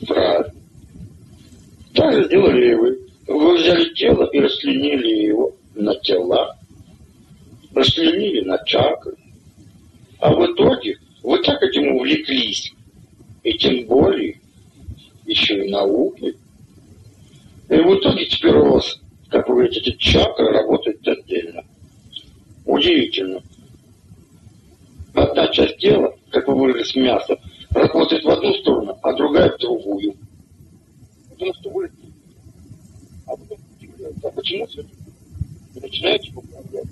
Правильно. Так же сделали и вы. Вы взяли тело и расчленили его на тела, расчленили на чакры. А в итоге вы так этим увлеклись, и тем более еще и науки. И в итоге теперь у вас, как вы говорите, эти чакры работают отдельно. Удивительно. Одна часть тела, как вы выразились, мясо, работает в одну сторону, а другая в другую. Потому что вы а потом удивляются, а почему все начинаете поправлять.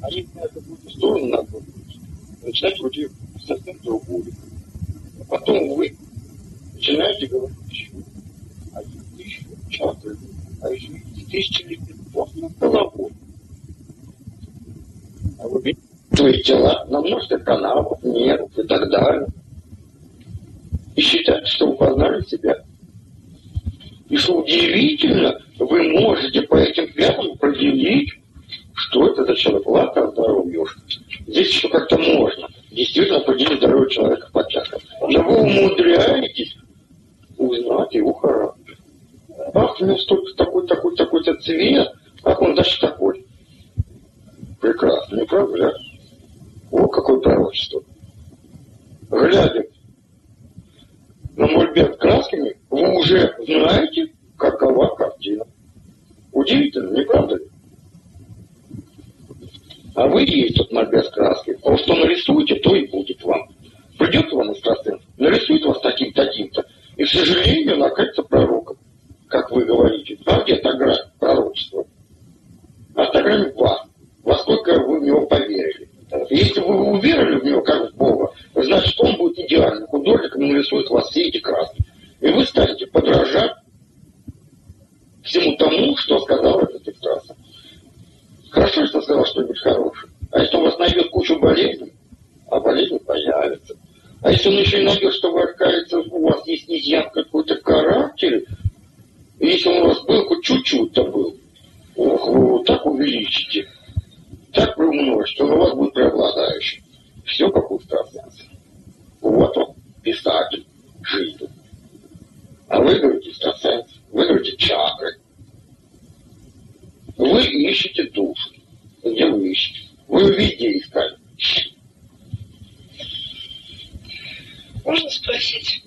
Они знают какую-то сторону надо начинаете вроде совсем другую. А потом вы начинаете говорить еще. А есть еще чакры, а еще есть тысячи лепестков над головой. А вы видите, твои тела на множестве каналов, нервов и так далее. И считаете, что вы познали себя. И что удивительно, вы можете по этим пятам определить, что это за человек. Ладно, здоровье уж. Здесь еще как-то можно. Действительно определить здоровье человека по чакрам. Но вы умудряетесь узнать его характер. Ах, у него столько такой, такой, такой-то цвет. Ах, он значит такой. Прекрасно, не правда ли? О, какое пророчество. Глядя на мольберт красками, вы уже знаете, какова картина. Удивительно, не правда ли? А вы есть тот мольберт краски. А что нарисуете, то и будет вам. Придет вам экстрасенс, нарисует вас таким-то, таким-то, и, к сожалению, накажется пророком, как вы говорите. А где? А та грань в вас. Во сколько вы в него поверили. Если вы уверовали в него как в Бога, значит, он будет идеальным художником и нарисует вас все эти краски. И вы станете подражать всему тому, что сказал этот экстрасенс. Хорошо, он сказал что-нибудь хорошее. А если он вас найдет кучу болезней, а болезни появятся. А если он еще и найдет, что вы, кажется, у вас есть изъян какой-то характере, и если он у вас был, хоть чуть-чуть-то был, ох, вы его так увеличите, так приумножите, он у вас будет преобладающий. Все как у экстрасенса. Вот он, писатель жизни. А вы говорите экстрасенс, вы говорите чакры. Вы ищете душу. Где вы ищете? Вы везде искали.
Можно спросить?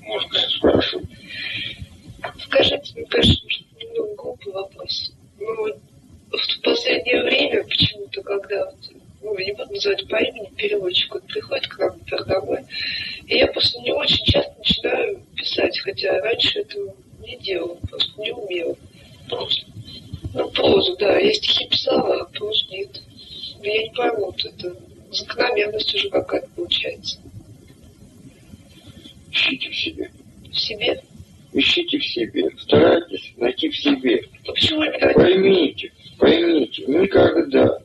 Можно, конечно.
Спрашиваю.
Скажите, мне кажется, что немного глупый вопрос. Ну, вот в последнее время почему-то, когда вот, ну, не буду называть по имени, переводчик вот приходит к нам домой, и я после него очень часто начинаю писать, хотя раньше этого не делала, просто не умела.
Просто.
Ну, прозу, да, я стихи писала, а прозу нет. Но я не пойму, вот это закономерность уже какая-то получается.
Ищите в себе.
В себе.
Ищите в себе. Старайтесь найти в себе.
Ну, почему
Поймите, поймите, никогда,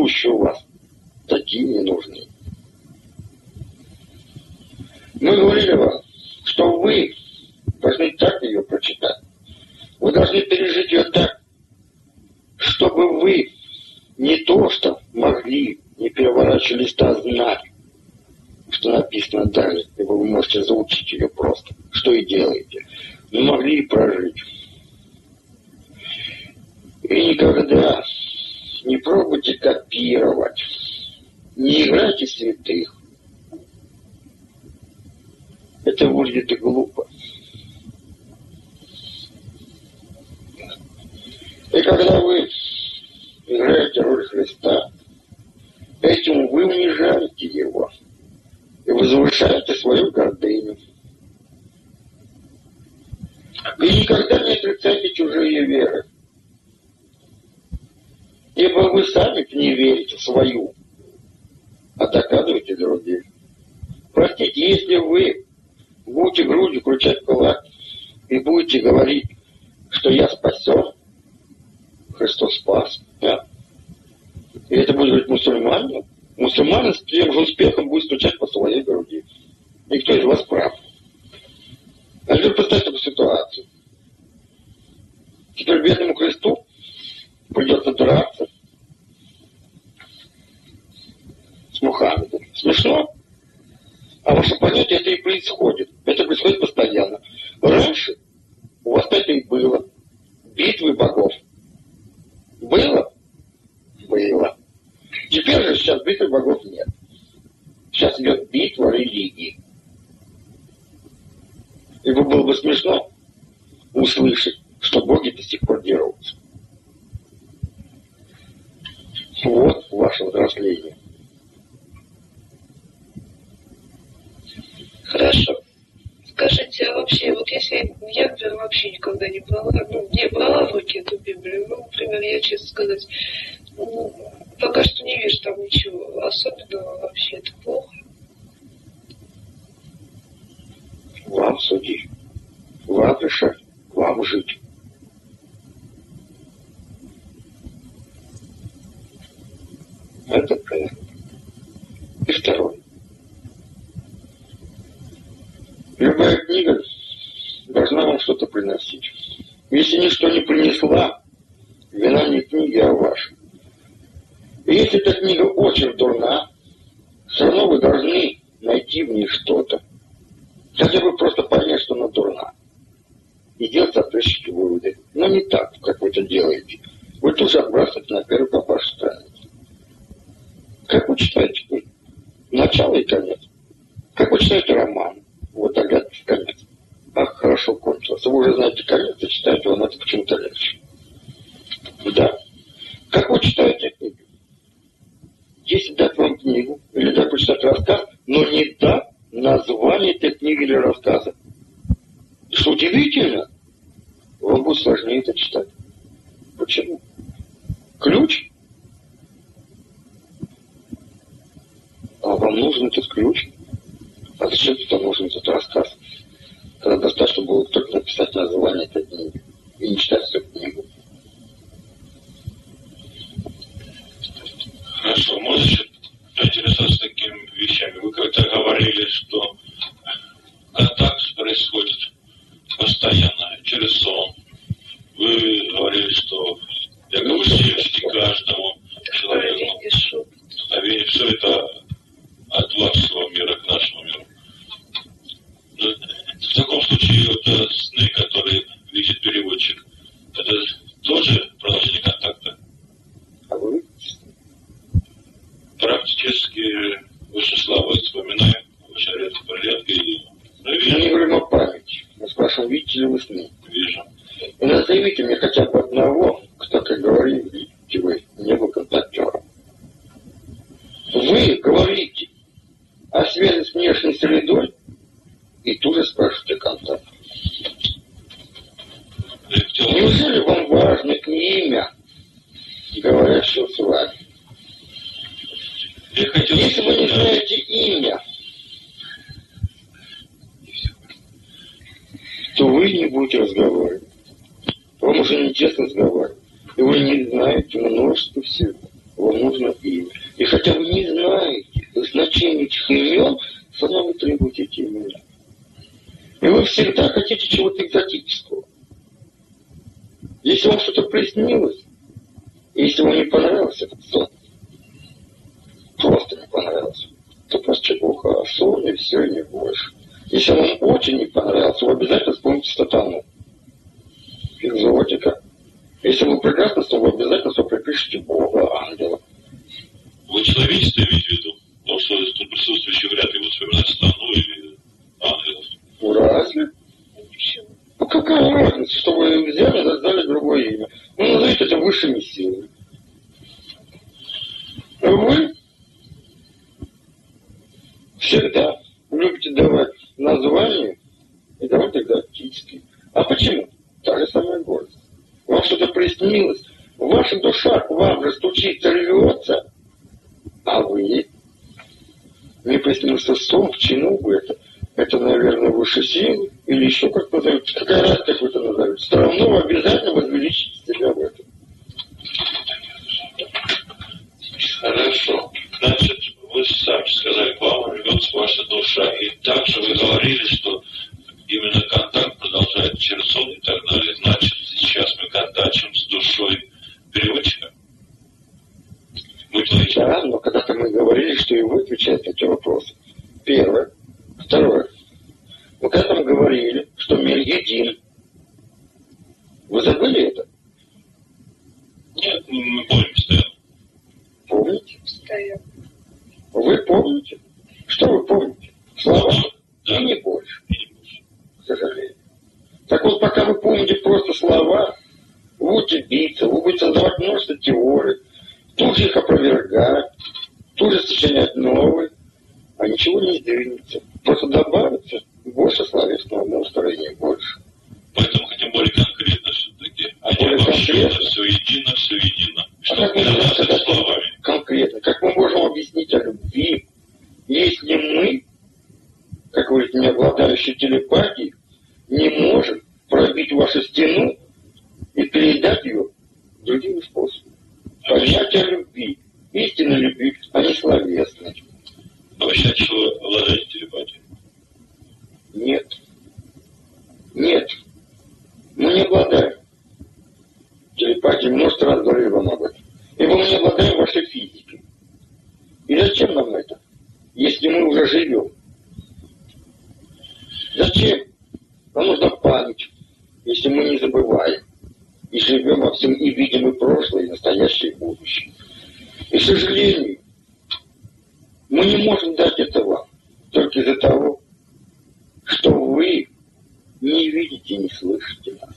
ждущему вас, такие не нужны. Мы говорили вам, что вы должны так ее прочитать. Вы должны пережить ее так, чтобы вы не то, что могли, не переворачивали листа, знали, что написано далее, и вы можете заучить ее просто, что и делаете. Но могли и прожить. И никогда не пробуйте копировать. Не играйте святых. Это выглядит глупо. И когда вы играете роль Христа, этим вы унижаете Его и возвышаете свою гордыню. И никогда не отрицайте чужие веры. Ибо вы сами не верите в свою, а доказываете других. Простите, если вы будете грудью кричать кулак и будете говорить, что я спасен, Христос спас, да? И это будет говорить мусульманин. Мусульманин с тем же успехом будет стучать по своей груди. И кто из вас прав? А теперь представьте такую ситуацию. Теперь бедному Христу придется драться с Мухаммедом. Смешно? А ваше понятие это и происходит. Это происходит постоянно. Раньше у вас это и было. Битвы богов. Было? Было. Теперь же сейчас битвы богов нет. Сейчас идет битва религии. Ибо было бы смешно услышать, что боги до сих пор дерутся. Вот ваше взросление.
Хорошо. Скажите, а вообще, вот если я, например, вообще никогда не брала, ну, не брала в руки эту Библию, ну, например, я, честно сказать, ну, пока что не вижу там ничего особенного вообще, это плохо.
Вам судить. Вам решать. Вам жить. Это первое. И второе. Любая книга должна вам что-то приносить. Если ничто не принесла, Вина не книги, а ваша. И если эта книга очень дурна, все равно вы должны найти в ней что-то. Хотя бы просто понять, что она дурна. И делать соответствующие выводы. Но не так, как вы это делаете. Вы тут же отбрасываете на первую попавшую страницу. Как вы читаете? Начало и конец. Как вы читаете роман? Вот тогда конец. Ах, хорошо кончился. Вы уже знаете конец и читаете вам это почему-то легче. Да. Как вы читаете книгу? Если дать вам книгу, или дать почитать рассказ, но не дать название этой книги или рассказа. Что удивительно, вам будет сложнее это читать. Почему? Ключ? А вам нужен этот ключ? А зачем тогда нужен этот рассказ? Тогда достаточно было только написать название этой книги и не читать всю книгу.
Хорошо, можно еще поинтересоваться такими вещами? Вы как-то говорили, что контакт происходит постоянно, через сон. Вы говорили, что якобы сердце каждому человеку. Все это от вашего мира к нашему миру. Ну, в таком случае, это сны, которые видит переводчик, это тоже продолжение контакта?
А вы?
Практически очень слабо вспоминаю, очень редко порядке. И, ну,
Мы не говорим о памяти. Мы спрашиваем, видите ли вы сны?
вижу.
И назовите мне хотя бы одного, кто, как говорите вы, не был контактером. Вы говорите о связи с внешней средой и тут же спрашиваете контакт. Неужели вам важно имя говорящего с вами?
я хотел
Если вы не знаете имя, то вы не будете разговаривать. Вам уже нечестно разговаривать. И вы не знаете множество всего. Вам нужно имя. И хотя вы не знаете значение этих имен, все равно вы требуете эти имена. И вы всегда хотите чего-то экзотического. Если вам что-то приснилось, если вам не понравился этот сон, просто не понравился, то просто чепуха, а сон и все, и не больше. Если вам очень не понравился, вы обязательно вспомните сатану. Экзотика. Если вы прекрасно, то вы обязательно все припишете Бога, ангела.
Вы человечество имеете в виду? Что тут присутствующие вряд ли будут вспоминать страну или ангелов.
Ну, разве? Ну, какая разница, что вы взяли, создали другое имя? Ну, назовите это высшими силами. А Вы всегда любите давать названия и давать экзотические. А почему? Та же самая гордость. Вам что-то приснилось, ваша душа к вам же стучит, рвется, а вы мне приснился сон, к чему бы это? Это, наверное, выше силы или еще как назовете. Какая разница, как это назовете? Все равно обязательно возвеличите себя в этом.
Хорошо. Значит, вы сами сказали, к вам рвется ваша душа. И также вы говорили, что именно контакт продолжает через сон и так далее. Значит, сейчас мы контактим с душой переводчика. Мы твои
Да, но когда-то мы говорили, что и вы отвечаете на эти вопросы. Первое. Второе. Мы когда-то мы говорили, что мир един. Вы забыли это?
Нет, мы, мы помним постоянно.
Помните?
Постоянно.
Вы помните? Что вы помните? Слова?
Да.
И не больше,
И не больше.
к сожалению. Так вот, пока вы помните просто слова, вы будете биться, вы будете создавать множество теорий, тут же их опровергать, тут же сочинять новые, а ничего не сдвинется. Просто добавится больше словесного настроения, больше.
Поэтому хотим более конкретно все-таки. А не
Более
обобщенно,
конкретно?
все едино, все едино.
А
Что
как мы
это словами.
конкретно? Как мы можем объяснить о любви, если мы, как говорит, не обладающие телепатией, не можем пробить вашу стену и передать ее другими способами? Понятие любви, истинной любви, а не словесной.
А считаете, что вы обладаете телепатией?
Нет. Нет. Мы не обладаем телепатией множество раз говорили вам об этом. Ибо мы не обладаем вашей физикой. И зачем нам это, если мы уже живем? Зачем? Нам нужна память, если мы не забываем. И живем во всем и видим и прошлое, и настоящее, и будущее. И, к сожалению, мы не можем дать это вам только из-за того, что вы не видите, не слышите нас.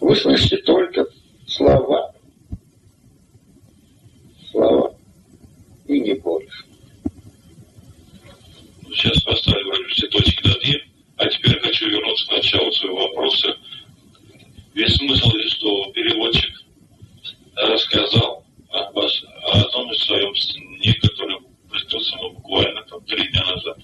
Вы слышите только слова, слова и не больше.
Сейчас вроде все точки над «и», а теперь хочу вернуться к началу своего вопроса. Весь смысл, что переводчик рассказал об, о одном из своем сне, который прислался ему буквально там, три дня назад.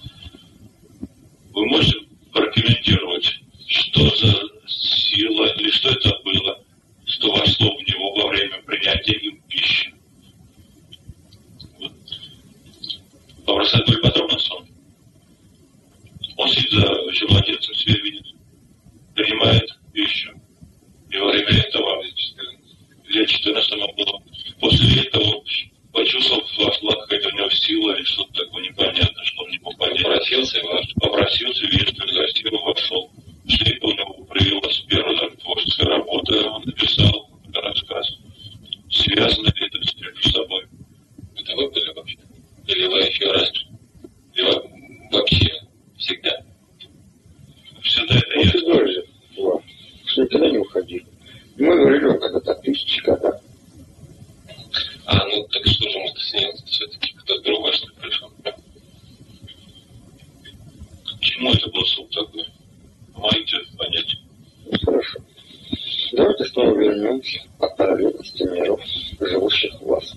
Вы можете прокомментировать, что за сила или что это было, что вошло в него во время принятия им пищи? Вот. Попросать более подробно сон. Он сидит за животинцем, себя видит, принимает пищу. И во время этого, лет 14 было, после этого почувствовал, вошла какая-то у него сила или что-то такое непонятное, что он не мог понять. Попросился, попросился, вежливо, красиво вошел. Шли у него проявилась первая даже творческая работа, он написал рассказ. Связано ли это с между собой?
Это вы были вообще? Или вы еще раз? Или вообще всегда?
Всегда это
Вот и что никогда не уходили. Мы говорили вам когда-то тысячи годах.
А, ну так что же мы снилось? Все-таки кто-то другой, что пришел?
К чему это был суд такой? Помогите понять.
Ну, хорошо. Давайте снова вернемся от параллельности миров, живущих в вас.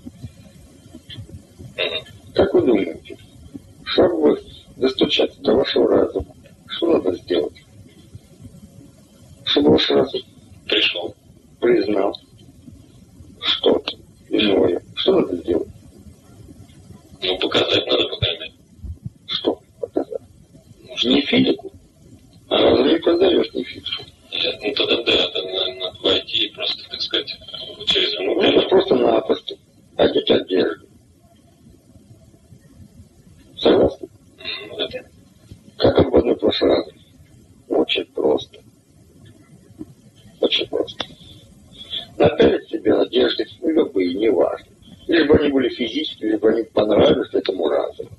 Как вы думаете, чтобы достучаться до вашего разума, что надо сделать? Чтобы ваш разум
Пришел.
признал что-то. Что надо сделать?
Ну, показать надо, по крайней мере.
Что показать?
Ну, что?
Не физику. А разум не познаешь не физику.
Нет, ну тогда да, это надо, войти и просто, так сказать, через
Нужно
внутреннее.
просто-напросто одеть одежду. Согласны?
М, да.
Как обмануть ваш разум? Очень просто. Просто. Напялить себе одежды, ну, любые, неважно. Либо они были физические, либо они понравились этому разуму.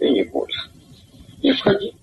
И не больше. И входи,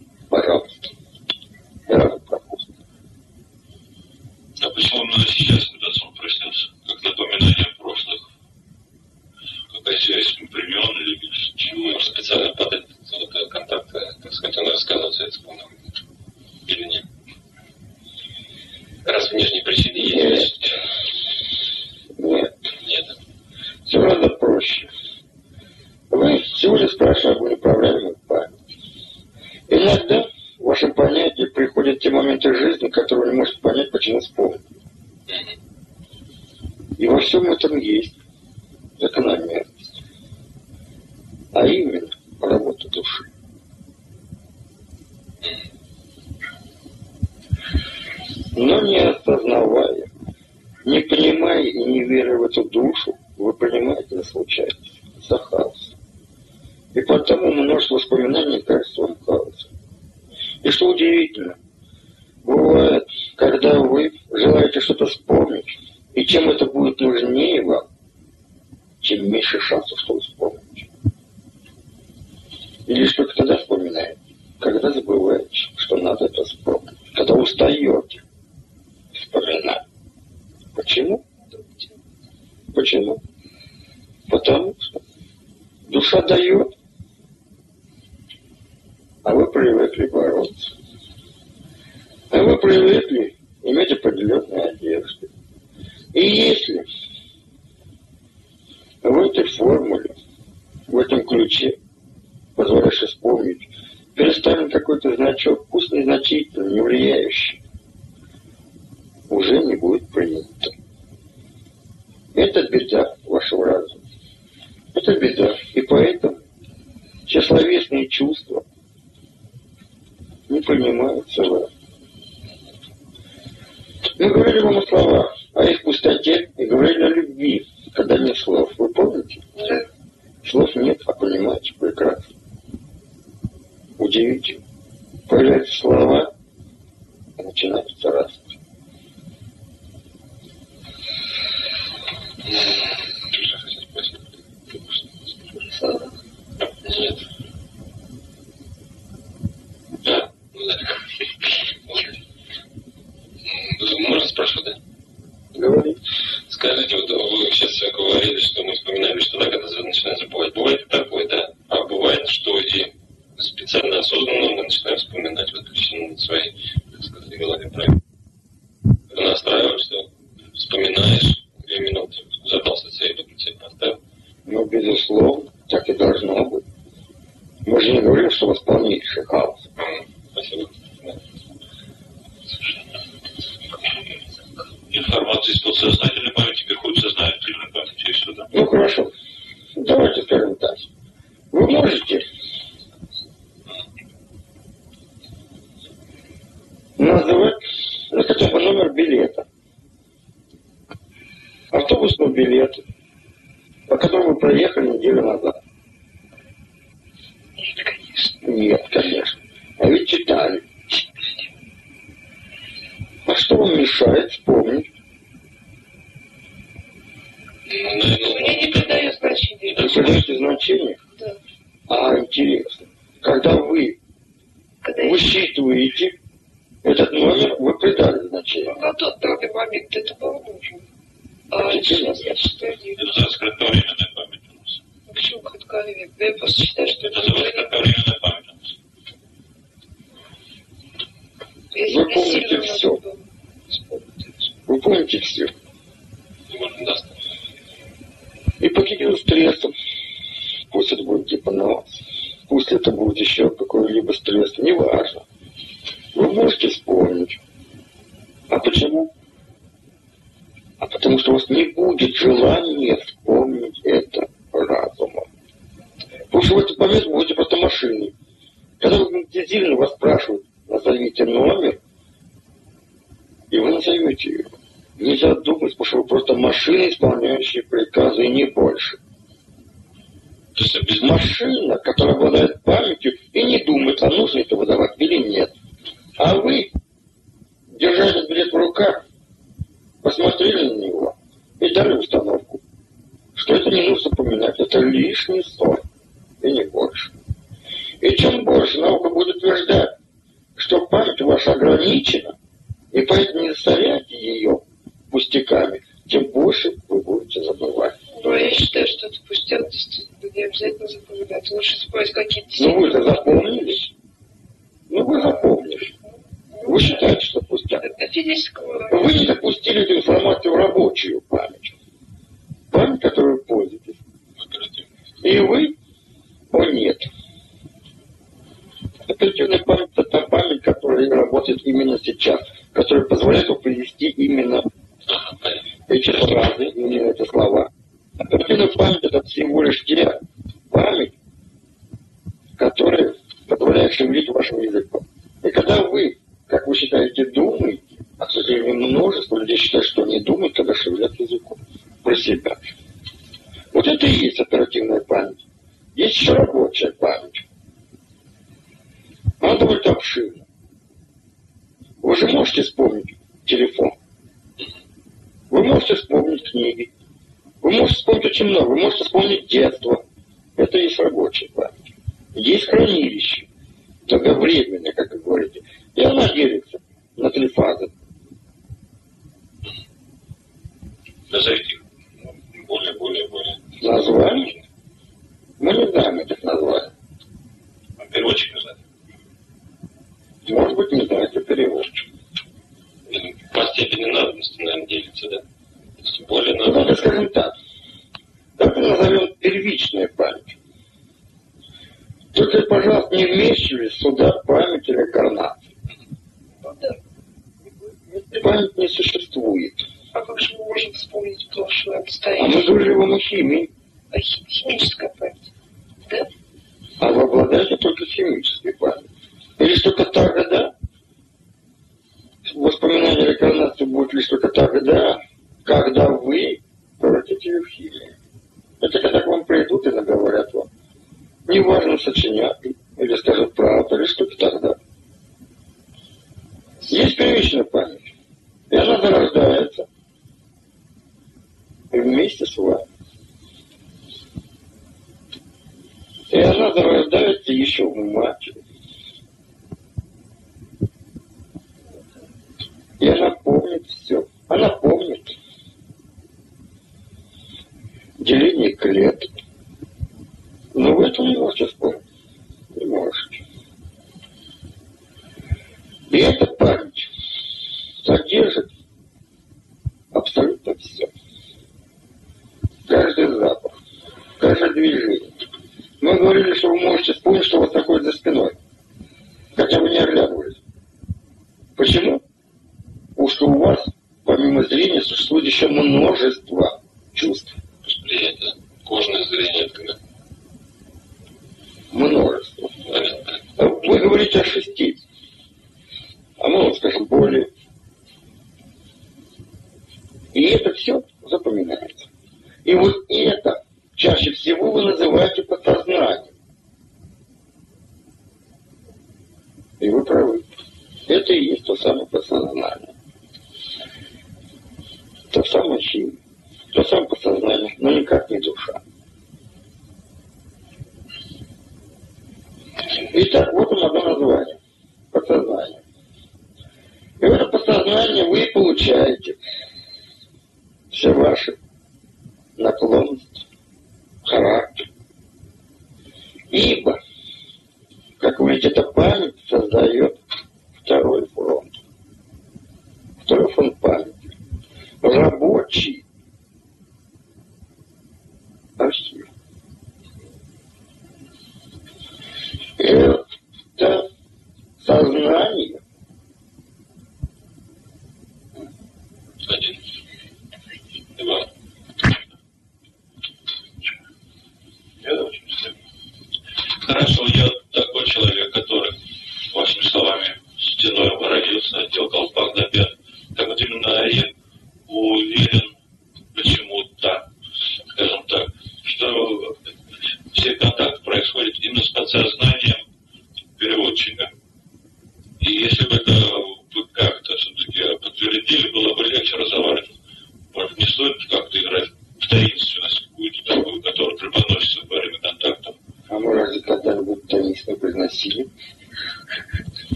Uh-huh. И поэтому не засоряйте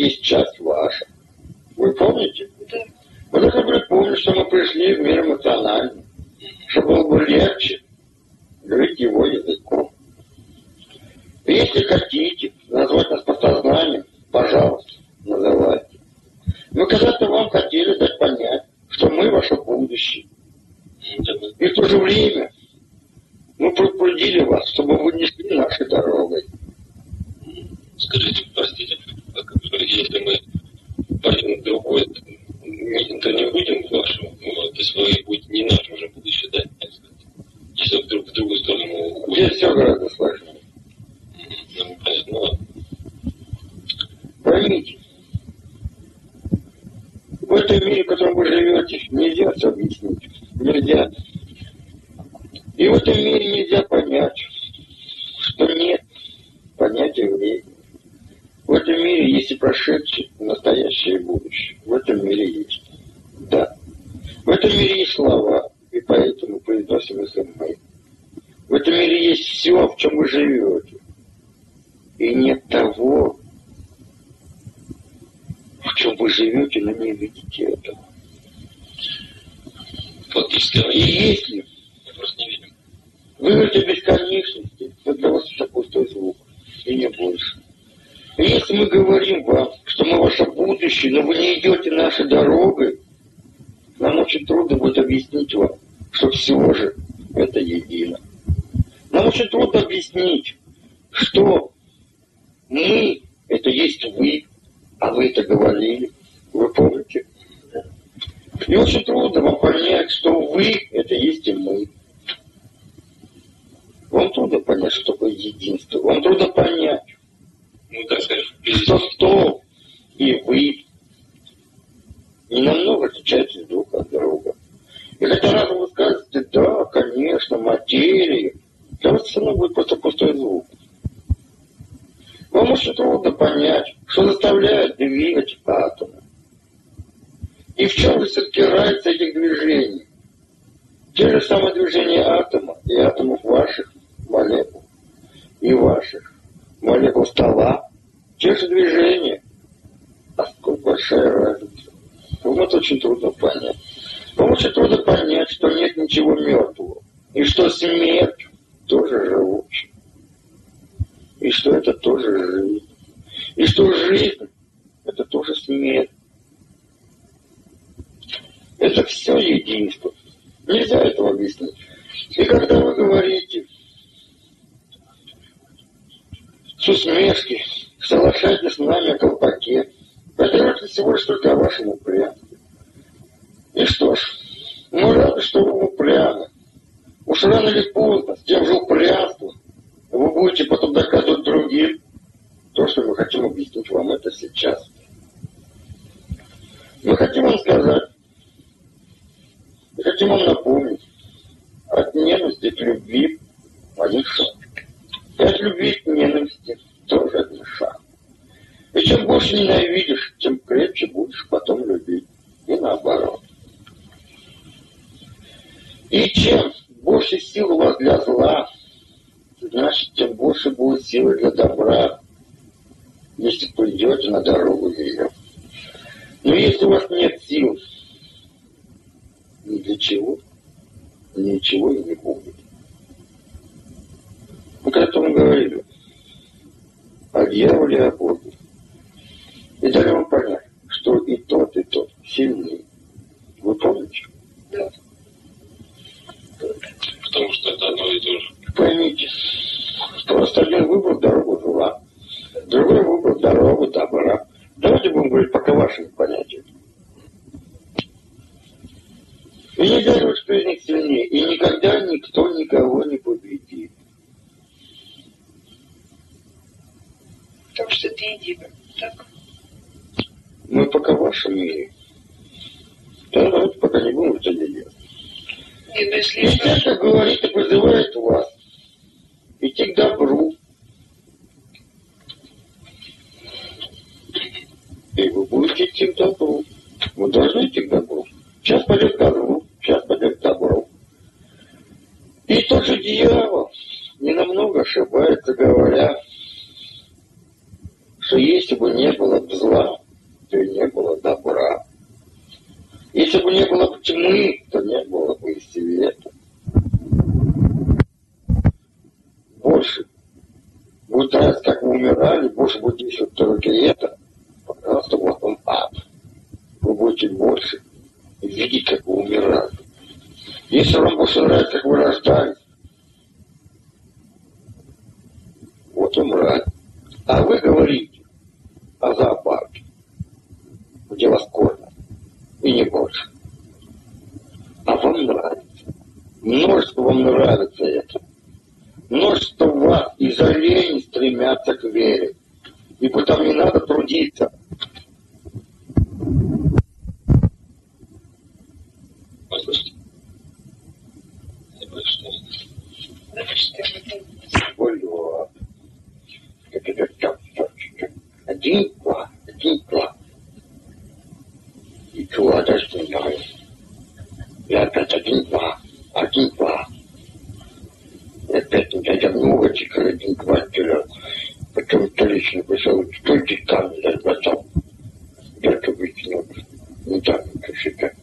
есть часть ваша. Вы помните?
Да.
Вы должны были помнить, что мы пришли в мир эмоциональный, чтобы было бы легче говорить его языком. Если хотите назвать нас подсознанием, пожалуйста, называйте. Мы когда-то вам хотели дать понять, что мы ваше будущее. И в то же время мы предупредили вас, чтобы вы не шли нашей дорогой.
Скажите, простите, если мы пойдем другой, то не будем вашим, вот, если вы будете не наше уже будущее, да, так сказать. Если вдруг в другую сторону уходим.
Здесь все гораздо сложнее.
Ну, понятно, ну ладно.
Поймите, в этом мире, в котором вы живете, нельзя все объяснить. Нельзя. И в этом мире нельзя понять, что нет понятия времени. В этом мире есть и прошедшее, и настоящее, и будущее. В этом мире есть. Да. В этом мире есть слова, и поэтому произносим их мы. В этом мире есть все, в чем вы живете. И нет того, в чем вы живете, но не видите этого.
Фактически,
И если
просто не видим.
вы говорите о бесконечности, то для вас это пустой звук, и не больше. Если мы говорим вам, что мы ваше будущее, но вы не идете нашей дорогой, нам очень трудно будет объяснить вам, что всего же это едино. Нам очень трудно объяснить, что мы это есть вы, а вы это говорили. Вы помните? И очень трудно вам понять, что вы – это есть и мы. Вам трудно понять, что такое единство. Вам трудно понять,
Ну, так сказать,
то и вы не намного отличаются друг от друга. И хотя разум вы скажете, да, конечно, материя, для вас все равно будет просто пустой звук. Вам очень трудно понять, что заставляет двигать атомы. И в чем же все-таки разница этих движений? Те же самые движения атома и атомов ваших молекул, и ваших молекул стола, те же движения. А сколько большая разница. Вам это очень трудно понять. Вам очень трудно понять, что нет ничего мертвого. И что смерть будет нравиться, как вы умирали, больше будет еще только это. Пожалуйста, вот вам ад. Вы будете больше видеть, как вы умирали. Если вам больше нравится, как вы рождались, вот рай. А вы говорите о зоопарке, где вас кормят, и не больше. А вам нравится. Множество вам нравится это. Множество из оленей стремятся к вере. И потому не надо трудиться.
Я.
Один, два, один, два. И чего даже не. И опять один, два, один, два. Опять я много чекал один, два вперед. Потом вторично писал, что там я бросал. Я это выкинул. Не так, как считать.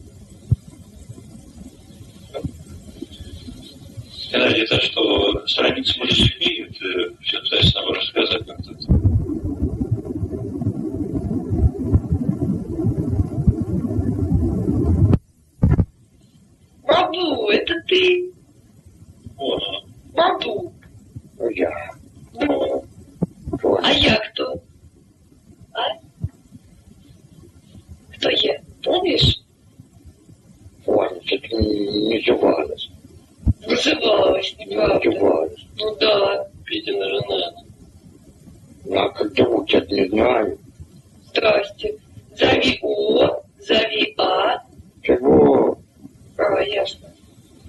Скажите, это что страницы были с людьми, это все пытаюсь нам рассказать как-то.
Бабу, это ты.
Вот
Тату? Я.
Ну.
Вот.
А я кто? А?
Кто я? Помнишь? Ваня, ты
называлась.
Называлась,
неправда.
Называлась.
Ну да,
Петина жена.
Ну, а как зовут, я не знаю.
Здрасте. Зови О, зови А.
Чего?
А, ясно.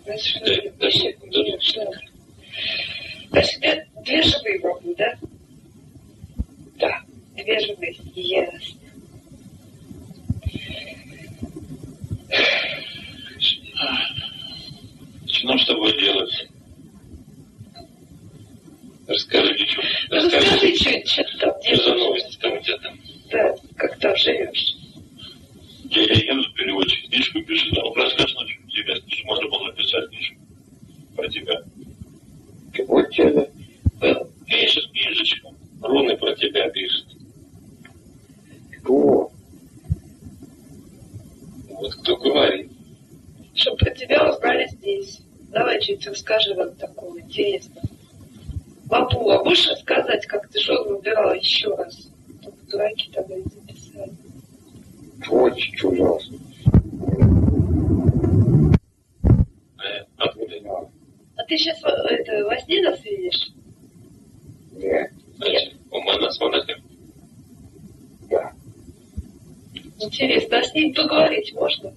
да, да, да, да.
Значит, две, жены могу, да?
Да.
Две жены. Ясно.
Что нам с тобой делать?
Расскажи,
Ничего.
Ну, Расскажи,
Расскажи,
что, там
что за новости там у тебя там?
Да, как там живешь?
Я легенду переводчик, книжку пишет, а он рассказывает тебя, что можно было написать книжку про тебя.
Тебе?
Да, пишет книжечку.
Руны про тебя пишет.
Что?
Вот кто говорит.
Чтобы про тебя узнали здесь. Давай чуть расскажи нам такого интересного. Бабу, а можешь рассказать, как ты жен выбирала еще раз? Только дураки тогда не записали.
Очень ужасно.
Ты сейчас это, во сне нас видишь?
Нет,
Значит, у мона с монахами.
да.
Интересно, а с ним поговорить можно?